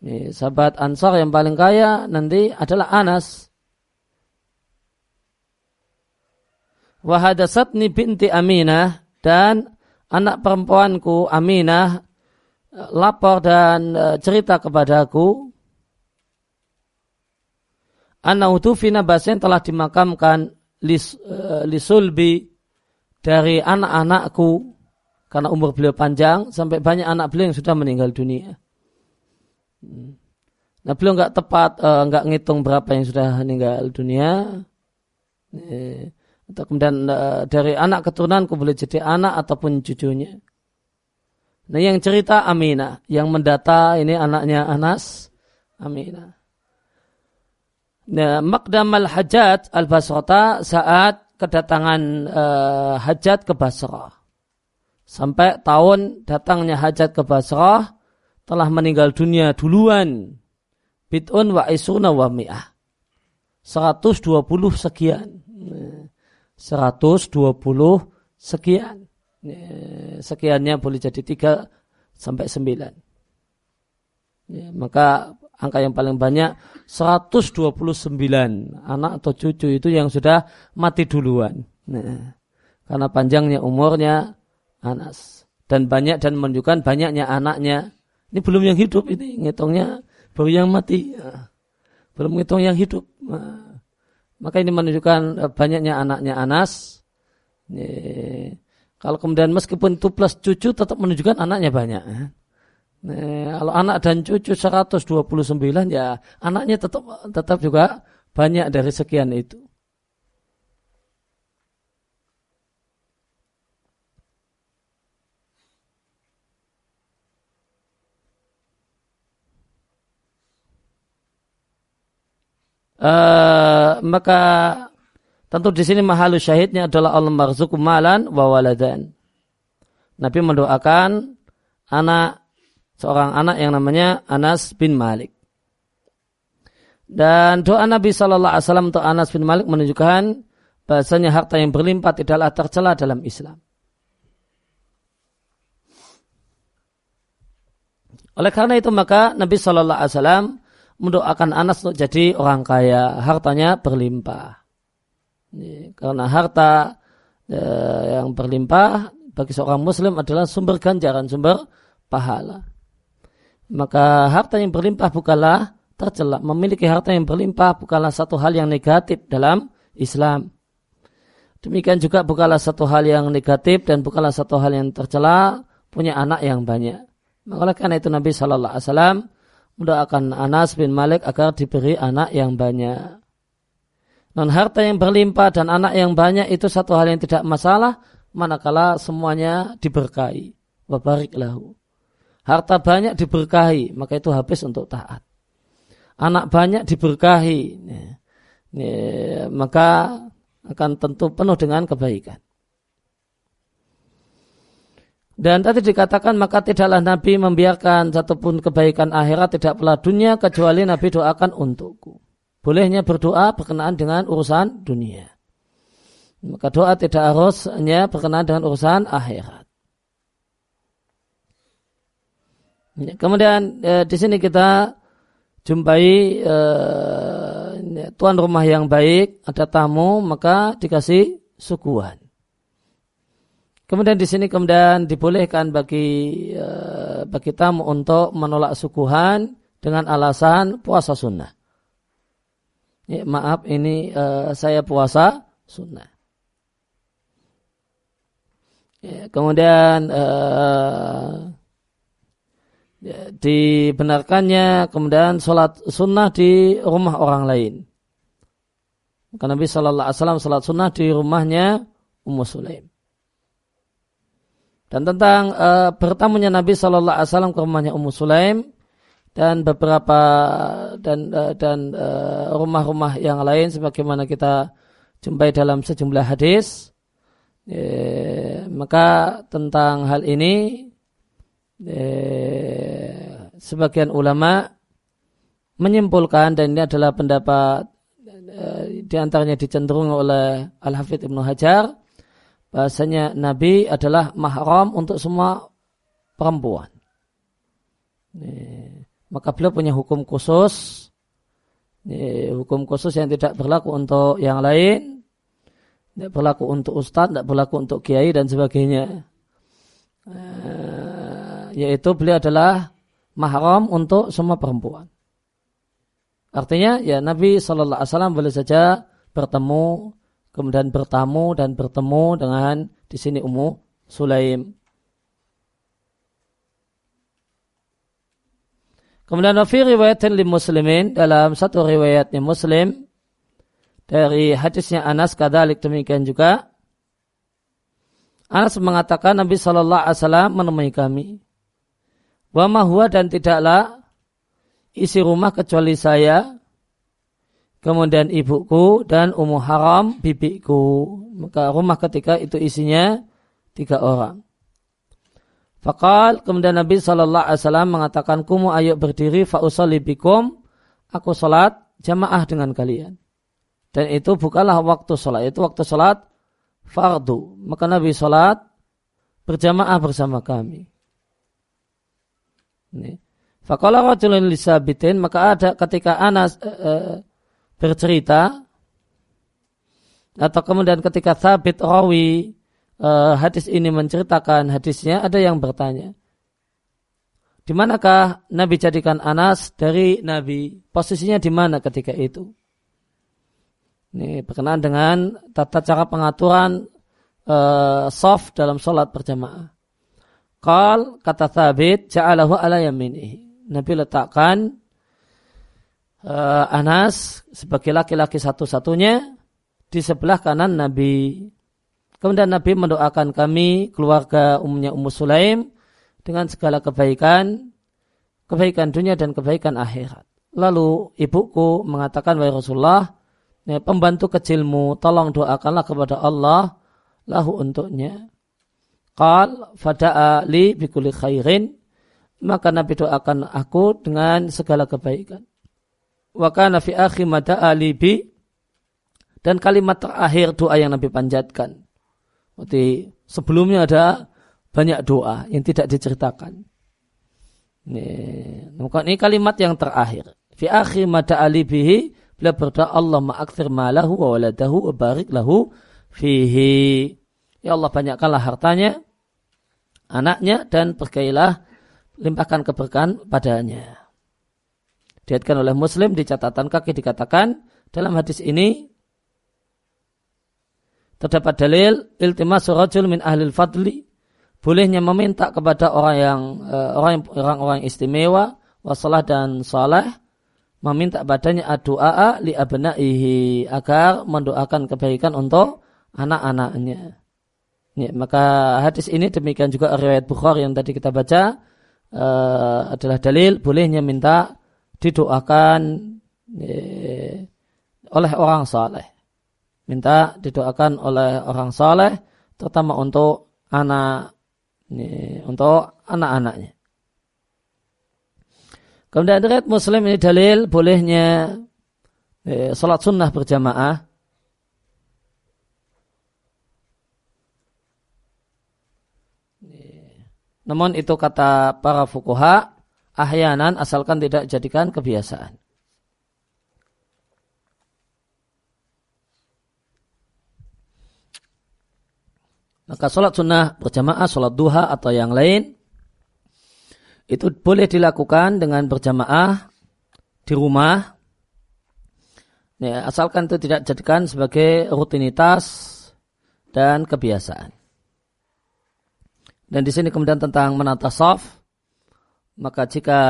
S1: Ini, sahabat ansar yang paling kaya nanti adalah Anas. Wahadasatni binti Aminah dan anak perempuanku Aminah eh, lapor dan eh, cerita kepadaku anak utufina basen telah dimakamkan lis, uh, lisulbi dari anak-anakku karena umur beliau panjang sampai banyak anak beliau yang sudah meninggal dunia. Hmm. Nah beliau nggak tepat nggak uh, ngitung berapa yang sudah meninggal dunia. Atau kemudian uh, dari anak keturunanku boleh jadi anak ataupun cucunya. Nah yang cerita Aminah, yang mendata ini anaknya Anas, Aminah. Nah, Makdam al-Hajat al-Basrata saat kedatangan uh, Hajat ke Basrah. Sampai tahun datangnya Hajat ke Basrah telah meninggal dunia duluan. Bid'un wa isuna wa mi'ah. 120 sekian. Nah, 120 sekian. Sekiannya boleh jadi 3 sampai 9. Ya, maka angka yang paling banyak 129 anak atau cucu itu yang sudah mati duluan. Nah, karena panjangnya umurnya Anas dan banyak dan menunjukkan banyaknya anaknya. Ini belum yang hidup ini ngitungnya baru yang mati. Ya. Belum ngitung yang hidup. Nah, maka ini menunjukkan eh, banyaknya anaknya Anas. Kalau kemudian meskipun itu plus cucu tetap menunjukkan anaknya banyak. Ya. Ini, kalau anak dan cucu 129 ya anaknya tetap tetap juga banyak dari sekian itu. Uh, maka tentu di sini mahalus syahidnya adalah Allah marzukum malan wa waladan. Nabi mendoakan anak seorang anak yang namanya Anas bin Malik. Dan doa Nabi Shallallahu Alaihi Wasallam untuk Anas bin Malik menunjukkan bahasanya harta yang berlimpah tidaklah tercela dalam Islam. Oleh karena itu maka Nabi Shallallahu Alaihi Wasallam mendoakan Anas untuk jadi orang kaya, hartanya berlimpah. Karena harta eh, yang berlimpah bagi seorang Muslim adalah sumber ganjaran, sumber pahala. Maka harta yang berlimpah bukanlah tercela. Memiliki harta yang berlimpah bukanlah satu hal yang negatif dalam Islam. Demikian juga bukanlah satu hal yang negatif dan bukanlah satu hal yang tercela punya anak yang banyak. Maka karena itu Nabi Shallallahu Alaihi Wasallam mendoakan Anas bin Malik agar diberi anak yang banyak. Non harta yang berlimpah dan anak yang banyak itu satu hal yang tidak masalah manakala semuanya diberkahi. Wabarik lahu. Harta banyak diberkahi, maka itu habis untuk taat. Anak banyak diberkahi, maka akan tentu penuh dengan kebaikan. Dan tadi dikatakan maka tidaklah Nabi membiarkan satupun kebaikan akhirat tidak pula dunia kecuali Nabi doakan untukku. Bolehnya berdoa berkenaan dengan urusan dunia. Maka doa tidak harusnya berkenaan dengan urusan akhirat. Ya, kemudian eh, di sini kita jumpai eh, tuan rumah yang baik, ada tamu, maka dikasih suguhan. Kemudian di sini kemudian dibolehkan bagi eh, bagi tamu untuk menolak suguhan dengan alasan puasa sunnah. Ya, maaf ini eh, saya puasa sunnah. Ya, kemudian eh, ya, dibenarkannya kemudian sholat sunnah di rumah orang lain. Maka Nabi Shallallahu Alaihi Wasallam sholat sunnah di rumahnya Ummu Sulaim. Dan tentang uh, bertamunya Nabi Shallallahu Alaihi Wasallam ke rumahnya Ummu Sulaim dan beberapa dan uh, dan eh, rumah-rumah yang lain sebagaimana kita jumpai dalam sejumlah hadis. Ya, maka tentang hal ini eh, sebagian ulama menyimpulkan dan ini adalah pendapat eh, di antaranya dicenderung oleh Al-Hafidh Ibnu Hajar bahasanya Nabi adalah mahram untuk semua perempuan. Maka beliau punya hukum khusus hukum khusus yang tidak berlaku untuk yang lain tidak berlaku untuk ustadz, tidak berlaku untuk kiai dan sebagainya. Eh, yaitu beliau adalah mahram untuk semua perempuan. Artinya ya Nabi Shallallahu Alaihi Wasallam boleh saja bertemu kemudian bertamu dan bertemu dengan di sini Ummu Sulaim. Kemudian fi riwayatin li muslimin dalam satu riwayatnya muslim dari hadisnya Anas kadalik demikian juga Anas mengatakan Nabi Shallallahu Alaihi Wasallam menemui kami. Wa mahwa dan tidaklah isi rumah kecuali saya, kemudian ibuku dan ummu haram bibiku. Maka rumah ketika itu isinya tiga orang. Fakal kemudian Nabi Shallallahu Alaihi Wasallam mengatakan kumu ayo berdiri fausali bikum aku salat jamaah dengan kalian. Dan itu bukanlah waktu salat itu waktu salat fardu. Maka Nabi salat berjamaah bersama kami. Fakallah rajulun lisabitin maka ada ketika Anas e, e, bercerita atau kemudian ketika Thabit rawi e, hadis ini menceritakan hadisnya ada yang bertanya di manakah Nabi jadikan Anas dari Nabi? Posisinya di mana ketika itu? Ini berkenaan dengan tata cara pengaturan e, soft dalam sholat berjamaah. Qal kata Thabit ja'alahu ala. Nabi letakkan uh, Anas sebagai laki-laki satu-satunya di sebelah kanan Nabi. Kemudian Nabi mendoakan kami keluarga umumnya Ummu Sulaim dengan segala kebaikan, kebaikan dunia dan kebaikan akhirat. lalu ibuku mengatakan wahai Rasulullah ya, pembantu kecilmu tolong doakanlah kepada Allah lahu untuknya Qal fada'a li bikuli khairin maka Nabi doakan aku dengan segala kebaikan. Wa kana fi akhi mada'a li bi dan kalimat terakhir doa yang Nabi panjatkan. Berarti sebelumnya ada banyak doa yang tidak diceritakan. Ini, ini kalimat yang terakhir. Fi akhi li bihi beliau berdoa Allah ma'akthir malahu wa waladahu wa barik lahu fihi. Ya Allah banyakkanlah hartanya anaknya dan berkailah limpahkan keberkahan padanya. Diatkan oleh Muslim di catatan kaki dikatakan dalam hadis ini terdapat dalil iltimas rajul min ahlil fadli bolehnya meminta kepada orang yang eh, orang orang-orang istimewa wasalah dan saleh meminta badannya doa li abnaihi agar mendoakan kebaikan untuk anak-anaknya. Ya, maka hadis ini demikian juga riwayat Bukhari yang tadi kita baca uh, adalah dalil bolehnya minta didoakan ya, oleh orang saleh. Minta didoakan oleh orang saleh terutama untuk anak ya, untuk anak-anaknya. Kemudian riwayat Muslim ini dalil bolehnya eh, salat sunnah berjamaah Namun itu kata para fukuha, ahyanan asalkan tidak jadikan kebiasaan. Maka sholat sunnah berjamaah, sholat duha atau yang lain, itu boleh dilakukan dengan berjamaah di rumah, ya, asalkan itu tidak jadikan sebagai rutinitas dan kebiasaan. Dan di sini kemudian tentang menata soft, maka jika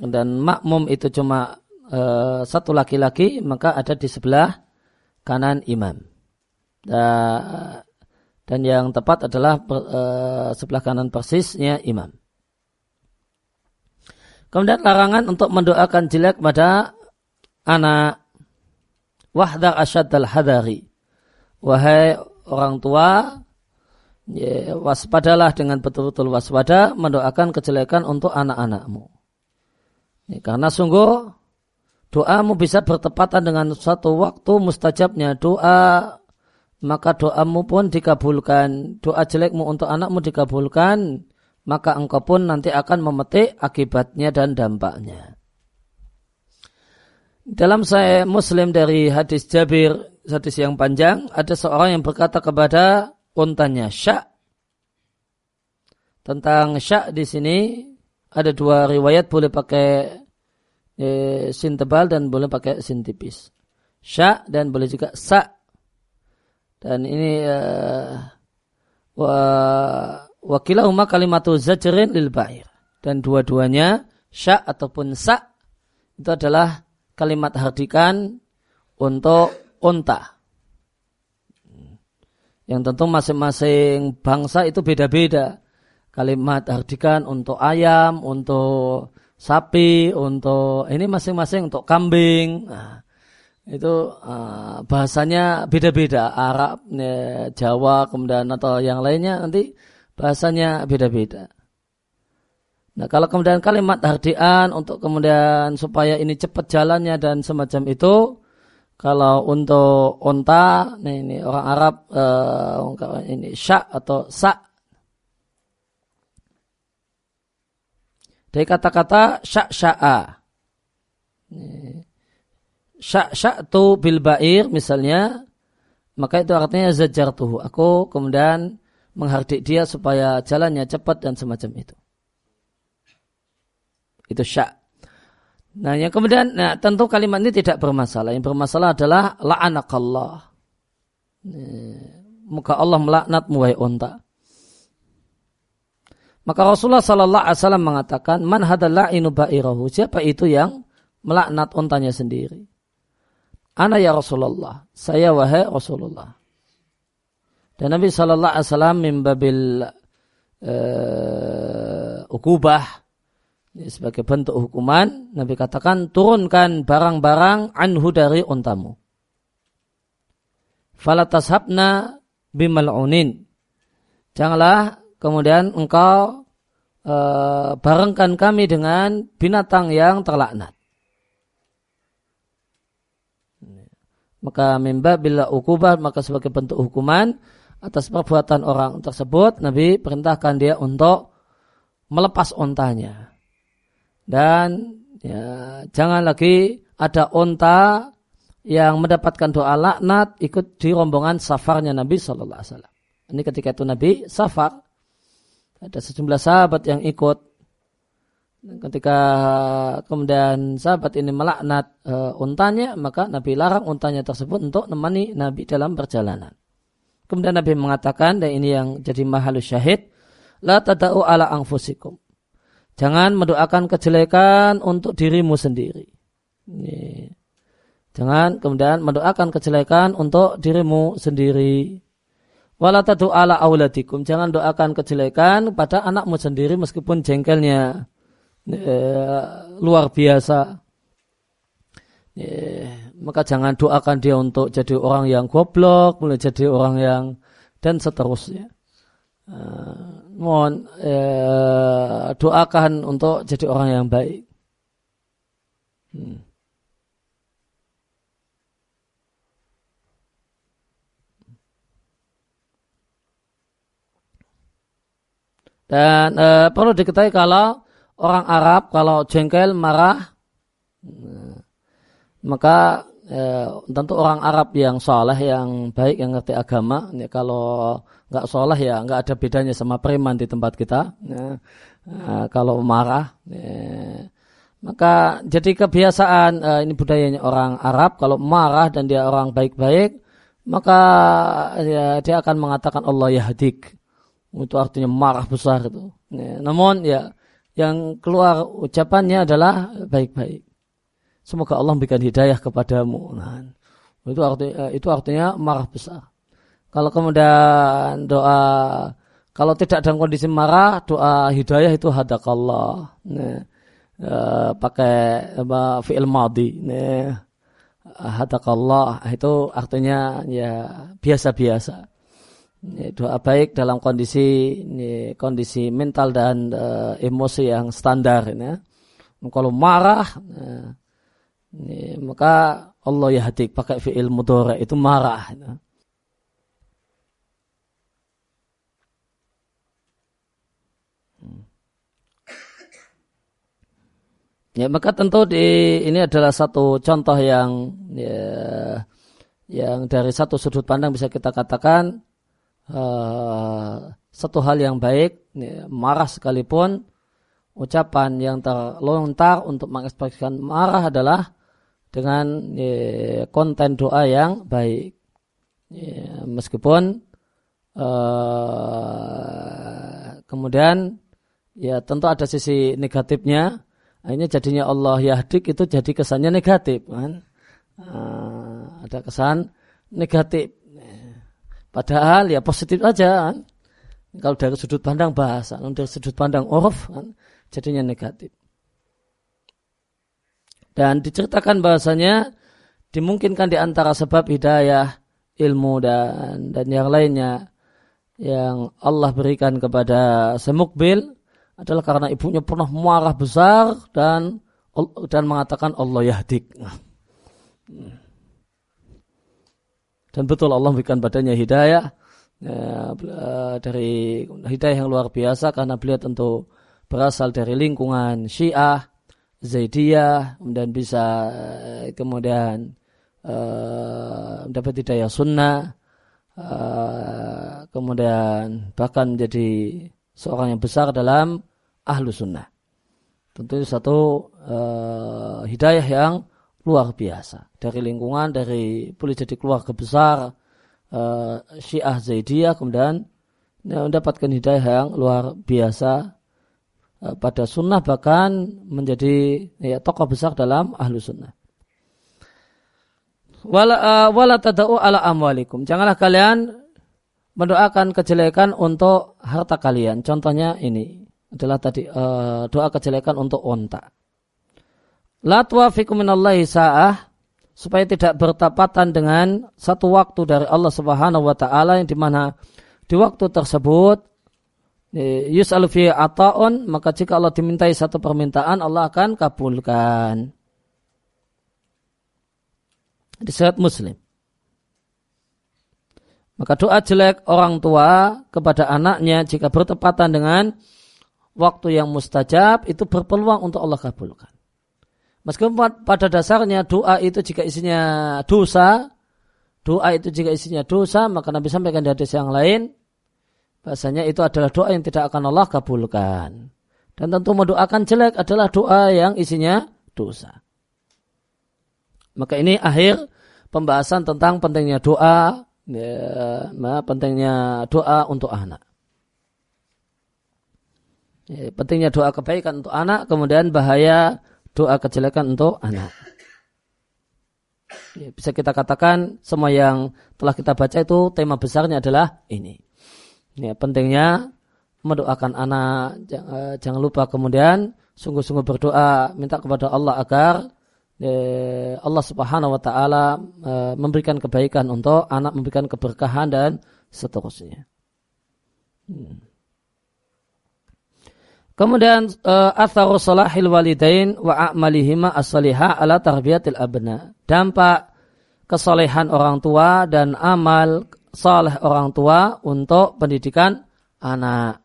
S1: dan makmum itu cuma uh, satu laki-laki, maka ada di sebelah kanan imam. Dan, yang tepat adalah uh, sebelah kanan persisnya imam. Kemudian larangan untuk mendoakan jelek pada anak. Wahdar asyad al hadari. Wahai orang tua, ya, waspadalah dengan betul-betul waspada mendoakan kejelekan untuk anak-anakmu. Ya, karena sungguh doamu bisa bertepatan dengan suatu waktu mustajabnya doa maka doamu pun dikabulkan doa jelekmu untuk anakmu dikabulkan maka engkau pun nanti akan memetik akibatnya dan dampaknya dalam saya Muslim dari hadis Jabir hadis yang panjang ada seorang yang berkata kepada untanya syak. Tentang syak di sini ada dua riwayat boleh pakai e, sin tebal dan boleh pakai sin tipis. Syak dan boleh juga sa. Dan ini e, wa wakilahuma kalimatu zajrin lil ba'ir. Dan dua-duanya syak ataupun sa itu adalah kalimat hardikan untuk unta yang tentu masing-masing bangsa itu beda-beda. Kalimat hardikan untuk ayam, untuk sapi, untuk ini masing-masing untuk kambing. Nah, itu uh, bahasanya beda-beda. Arab, ya, Jawa, kemudian atau yang lainnya nanti bahasanya beda-beda. Nah kalau kemudian kalimat hardian untuk kemudian supaya ini cepat jalannya dan semacam itu, kalau untuk unta, nih ini orang Arab uh, ini syak atau sa. Dari kata-kata syak sya'a. Syak syak tu bil bair misalnya, maka itu artinya zajar tuh. Aku kemudian menghardik dia supaya jalannya cepat dan semacam itu. Itu syak. Nah, yang kemudian nah, tentu kalimat ini tidak bermasalah. Yang bermasalah adalah la'anakallah. Muka Allah melaknat muai unta. Maka Rasulullah sallallahu alaihi wasallam mengatakan, "Man hadalla'inu ba'irahu?" Siapa itu yang melaknat untanya sendiri? Ana ya Rasulullah. Saya wahai Rasulullah. Dan Nabi sallallahu alaihi wasallam mimbabil uh, ukubah sebagai bentuk hukuman Nabi katakan turunkan barang-barang anhu dari untamu. Falatashabna bimal'unin. Janganlah kemudian engkau e, barengkan kami dengan binatang yang terlaknat. Maka mimba bila ukubah maka sebagai bentuk hukuman atas perbuatan orang tersebut Nabi perintahkan dia untuk melepas ontanya dan ya, jangan lagi ada onta yang mendapatkan doa laknat ikut di rombongan safarnya Nabi Shallallahu Alaihi Wasallam. Ini ketika itu Nabi safar ada sejumlah sahabat yang ikut. Ketika kemudian sahabat ini melaknat e, untanya, maka Nabi larang untanya tersebut untuk menemani Nabi dalam perjalanan. Kemudian Nabi mengatakan, dan ini yang jadi mahalus syahid, La tada'u ala angfusikum. Jangan mendoakan kejelekan untuk dirimu sendiri. Jangan kemudian mendoakan kejelekan untuk dirimu sendiri. Wala ala auladikum. Jangan doakan kejelekan pada anakmu sendiri meskipun jengkelnya luar biasa. Maka jangan doakan dia untuk jadi orang yang goblok, mulai jadi orang yang dan seterusnya. Uh, mohon eh, doakan untuk jadi orang yang baik. Hmm. Dan eh, perlu diketahui kalau orang Arab kalau jengkel marah eh, maka eh, tentu orang Arab yang soleh yang baik yang ngerti agama ya, kalau nggak sholat ya nggak ada bedanya sama preman di tempat kita. Ya. Nah, kalau marah, ya. maka jadi kebiasaan uh, ini budayanya orang Arab kalau marah dan dia orang baik-baik, maka ya, dia akan mengatakan Allah yahdik. Itu artinya marah besar itu. Ya. Namun ya yang keluar ucapannya adalah baik-baik. Semoga Allah memberikan hidayah kepadamu. Nah, itu artinya itu artinya marah besar. Kalau kemudian doa kalau tidak dalam kondisi marah, doa hidayah itu hadakallah. E, pakai apa fi'il madhi. Nih, hadakallah itu artinya ya biasa-biasa. doa baik dalam kondisi ini, kondisi mental dan e, emosi yang standar ini. Kalau marah, ini, maka Allah ya hadik pakai fi'il mudore itu marah. Ya, maka tentu di ini adalah satu contoh yang ya, yang dari satu sudut pandang bisa kita katakan uh, satu hal yang baik, ya, marah sekalipun ucapan yang terlontar untuk mengekspresikan marah adalah dengan ya, konten doa yang baik. Ya, meskipun uh, kemudian ya tentu ada sisi negatifnya Akhirnya jadinya Allah yahdik itu jadi kesannya negatif kan. Uh, ada kesan negatif. Padahal ya positif aja kan. Kalau dari sudut pandang bahasa, dari sudut pandang orf kan, jadinya negatif. Dan diceritakan bahasanya dimungkinkan di antara sebab hidayah, ilmu dan dan yang lainnya yang Allah berikan kepada semukbil adalah karena ibunya pernah marah besar dan dan mengatakan Allah yahdik. Dan betul Allah memberikan badannya hidayah ya, dari hidayah yang luar biasa karena beliau tentu berasal dari lingkungan Syiah, Zaidiyah, dan bisa kemudian uh, mendapat hidayah sunnah, uh, kemudian bahkan menjadi seorang yang besar dalam ahlu sunnah. Tentu itu satu uh, hidayah yang luar biasa. Dari lingkungan, dari boleh jadi keluarga besar uh, Syiah Zaidiyah, kemudian ya, mendapatkan hidayah yang luar biasa uh, pada sunnah bahkan menjadi ya, tokoh besar dalam ahlu sunnah. Wala, uh, wala ala amwalikum. Janganlah kalian mendoakan kejelekan untuk harta kalian. Contohnya ini adalah tadi uh, doa kejelekan untuk onta. La tuwafiqu minallahi sa'ah supaya tidak bertapatan dengan satu waktu dari Allah Subhanahu wa taala yang di mana di waktu tersebut yus'al fi ata'un maka jika Allah dimintai satu permintaan Allah akan kabulkan. Di surat Muslim. Maka doa jelek orang tua kepada anaknya jika bertepatan dengan waktu yang mustajab itu berpeluang untuk Allah kabulkan. Meskipun pada dasarnya doa itu jika isinya dosa, doa itu jika isinya dosa, maka Nabi sampaikan di hadis yang lain, bahasanya itu adalah doa yang tidak akan Allah kabulkan. Dan tentu mendoakan jelek adalah doa yang isinya dosa. Maka ini akhir pembahasan tentang pentingnya doa, ya, pentingnya doa untuk anak. Ya, pentingnya doa kebaikan untuk anak, kemudian bahaya doa kejelekan untuk anak. Ya, bisa kita katakan semua yang telah kita baca itu tema besarnya adalah ini. Ya, pentingnya mendoakan anak, jangan, jangan lupa kemudian sungguh-sungguh berdoa minta kepada Allah agar ya, Allah Subhanahu wa taala e, memberikan kebaikan untuk anak, memberikan keberkahan dan seterusnya. Hmm. Kemudian uh, atharu salahil walidain wa a'malihima as-salihah ala tarbiyatil abna. Dampak kesolehan orang tua dan amal saleh orang tua untuk pendidikan anak.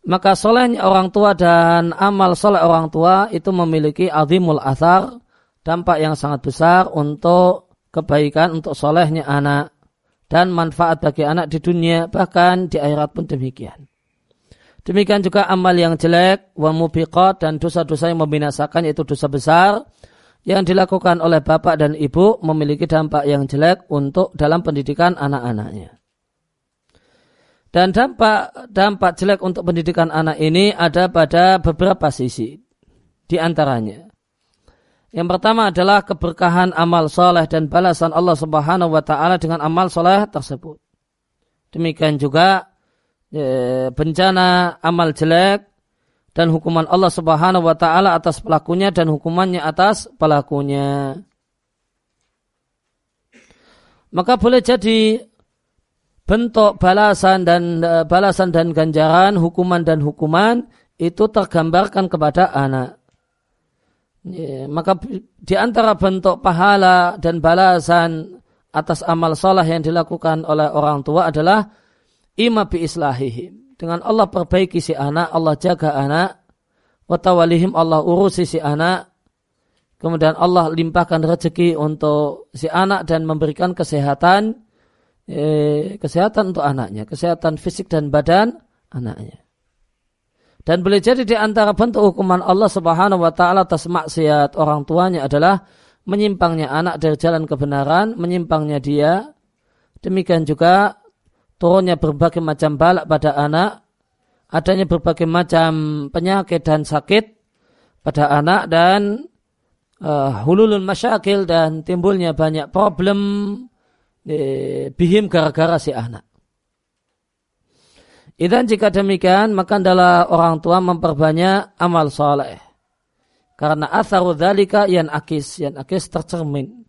S1: Maka solehnya orang tua dan amal soleh orang tua itu memiliki azimul athar, dampak yang sangat besar untuk kebaikan, untuk solehnya anak, dan manfaat bagi anak di dunia, bahkan di akhirat pun demikian. Demikian juga amal yang jelek, wa mubiqat dan dosa-dosa yang membinasakan yaitu dosa besar yang dilakukan oleh bapak dan ibu memiliki dampak yang jelek untuk dalam pendidikan anak-anaknya. Dan dampak dampak jelek untuk pendidikan anak ini ada pada beberapa sisi. Di antaranya, yang pertama adalah keberkahan amal soleh dan balasan Allah Subhanahu wa taala dengan amal soleh tersebut. Demikian juga bencana amal jelek dan hukuman Allah Subhanahu wa taala atas pelakunya dan hukumannya atas pelakunya. Maka boleh jadi bentuk balasan dan e, balasan dan ganjaran, hukuman dan hukuman itu tergambarkan kepada anak. Ya, maka di antara bentuk pahala dan balasan atas amal salah yang dilakukan oleh orang tua adalah ima bi islahihim. Dengan Allah perbaiki si anak, Allah jaga anak, watawalihim Allah urusi si anak, kemudian Allah limpahkan rezeki untuk si anak dan memberikan kesehatan, eh, kesehatan untuk anaknya, kesehatan fisik dan badan anaknya. Dan boleh jadi di antara bentuk hukuman Allah Subhanahu wa taala atas maksiat orang tuanya adalah menyimpangnya anak dari jalan kebenaran, menyimpangnya dia. Demikian juga turunnya berbagai macam balak pada anak, adanya berbagai macam penyakit dan sakit pada anak dan uh, hululun masyakil dan timbulnya banyak problem eh, bihim gara-gara si anak. Dan jika demikian, maka adalah orang tua memperbanyak amal soleh. Karena atharu dhalika yan akis, yan akis tercermin.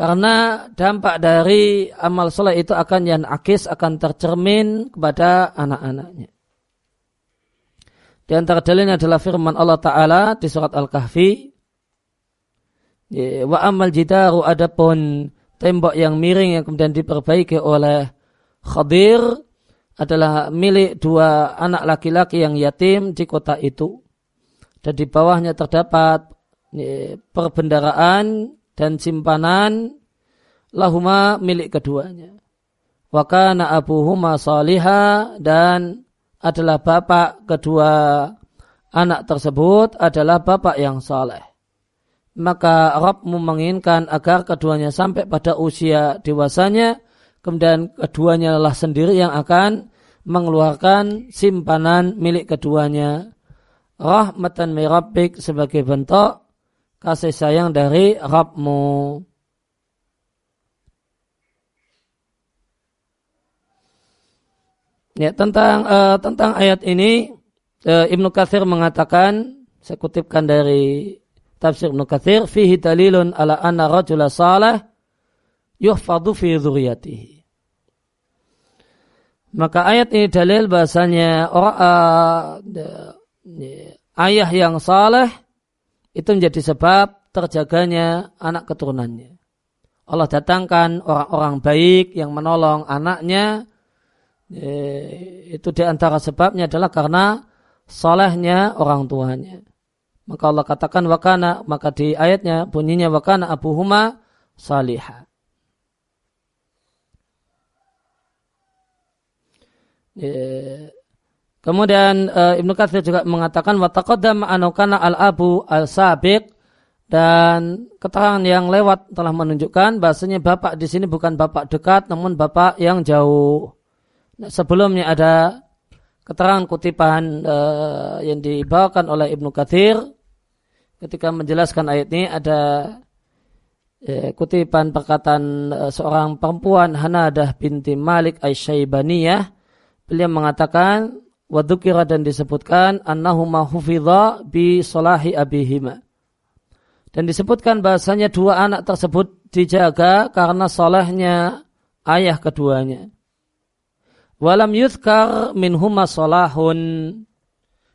S1: Karena dampak dari amal soleh itu akan yang akis akan tercermin kepada anak-anaknya. Di antara dalilnya adalah firman Allah Ta'ala di surat Al-Kahfi. Wa amal jidaru adapun tembok yang miring yang kemudian diperbaiki oleh Khadir adalah milik dua anak laki-laki yang yatim di kota itu. Dan di bawahnya terdapat perbendaraan dan simpanan lahuma milik keduanya. Wa kana abuhuma saliha dan adalah bapak kedua anak tersebut adalah bapak yang saleh. Maka Rabbmu menginginkan agar keduanya sampai pada usia dewasanya, kemudian keduanya lah sendiri yang akan mengeluarkan simpanan milik keduanya. Rahmatan mirabbik sebagai bentuk kasih sayang dari Rabbmu. Ya, tentang uh, tentang ayat ini uh, Ibnu Katsir mengatakan saya kutipkan dari tafsir Ibnu Katsir fihi dalilun ala anna rajula salih yuhfadhu fi dzurriyyatihi. Maka ayat ini dalil bahasanya orang uh, ayah yang saleh itu menjadi sebab terjaganya anak keturunannya. Allah datangkan orang-orang baik yang menolong anaknya Eh, itu di antara sebabnya adalah karena solehnya orang tuanya. Maka Allah katakan wakana, maka di ayatnya bunyinya wakana Abu Huma salihah. Eh, kemudian uh, Ibnu Katsir juga mengatakan wataqaddam anukana al-abu al-sabiq. Dan keterangan yang lewat telah menunjukkan bahasanya bapak di sini bukan bapak dekat namun bapak yang jauh. Sebelumnya ada keterangan kutipan uh, yang dibawakan oleh Ibnu Kathir ketika menjelaskan ayat ini. Ada uh, kutipan perkataan uh, seorang perempuan Hanadah binti Malik Aisyaibaniyah beliau mengatakan wadukira dan disebutkan annahuma hufidha bi solahi abihima dan disebutkan bahasanya dua anak tersebut dijaga karena solehnya ayah keduanya Walam yuzkar minhuma solahun.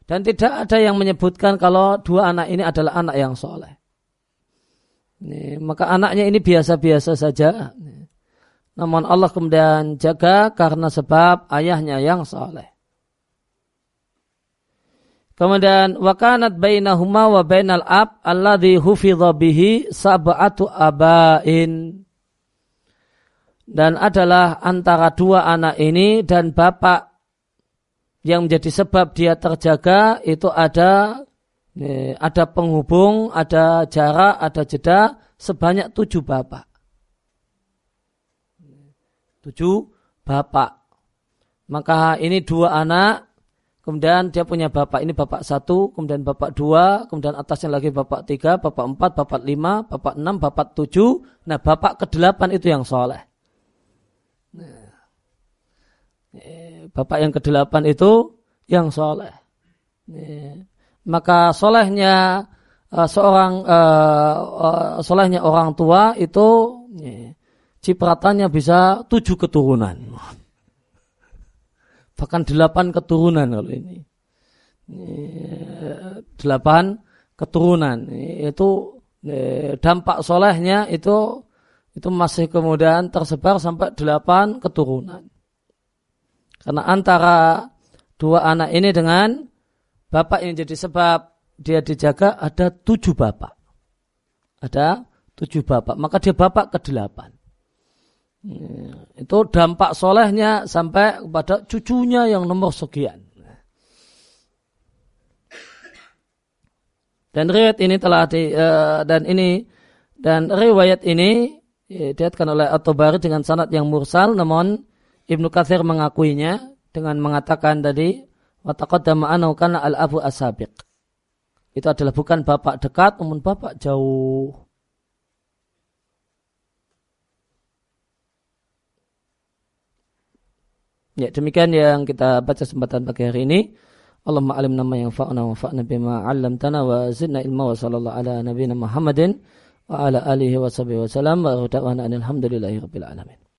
S1: Dan tidak ada yang menyebutkan kalau dua anak ini adalah anak yang soleh. Ini, maka anaknya ini biasa-biasa saja. Namun Allah kemudian jaga karena sebab ayahnya yang soleh. Kemudian wakanat bainahuma wa bainal ab alladhi hufidha bihi sab'atu abain dan adalah antara dua anak ini dan bapak yang menjadi sebab dia terjaga itu ada ada penghubung, ada jarak, ada jeda sebanyak tujuh bapak. Tujuh bapak. Maka ini dua anak, kemudian dia punya bapak. Ini bapak satu, kemudian bapak dua, kemudian atasnya lagi bapak tiga, bapak empat, bapak lima, bapak enam, bapak tujuh. Nah bapak kedelapan itu yang soleh. bapak yang kedelapan itu yang soleh. Maka solehnya uh, seorang uh, uh, solehnya orang tua itu cipratannya bisa tujuh keturunan. Bahkan delapan keturunan kalau ini. Delapan keturunan. Itu dampak solehnya itu itu masih kemudian tersebar sampai delapan keturunan. Karena antara dua anak ini dengan bapak yang jadi sebab dia dijaga ada tujuh bapak. Ada tujuh bapak. Maka dia bapak ke delapan. Itu dampak solehnya sampai kepada cucunya yang nomor sekian. Dan riwayat ini telah di, uh, dan ini dan riwayat ini ya, diatkan oleh At-Tabari dengan sanad yang mursal namun Ibnu Katsir mengakuinya dengan mengatakan tadi wataqaddama anau kana al-abu asabiq. Itu adalah bukan bapak dekat namun bapak jauh. Ya, demikian yang kita baca kesempatan pagi hari ini. Allahumma alim nama yang fa'na wa fa'na bima 'allamtana wa zidna ilma wa sallallahu ala nabiyyina Muhammadin wa ala alihi wa sahbihi wa sallam wa da'wana alhamdulillahi rabbil alamin.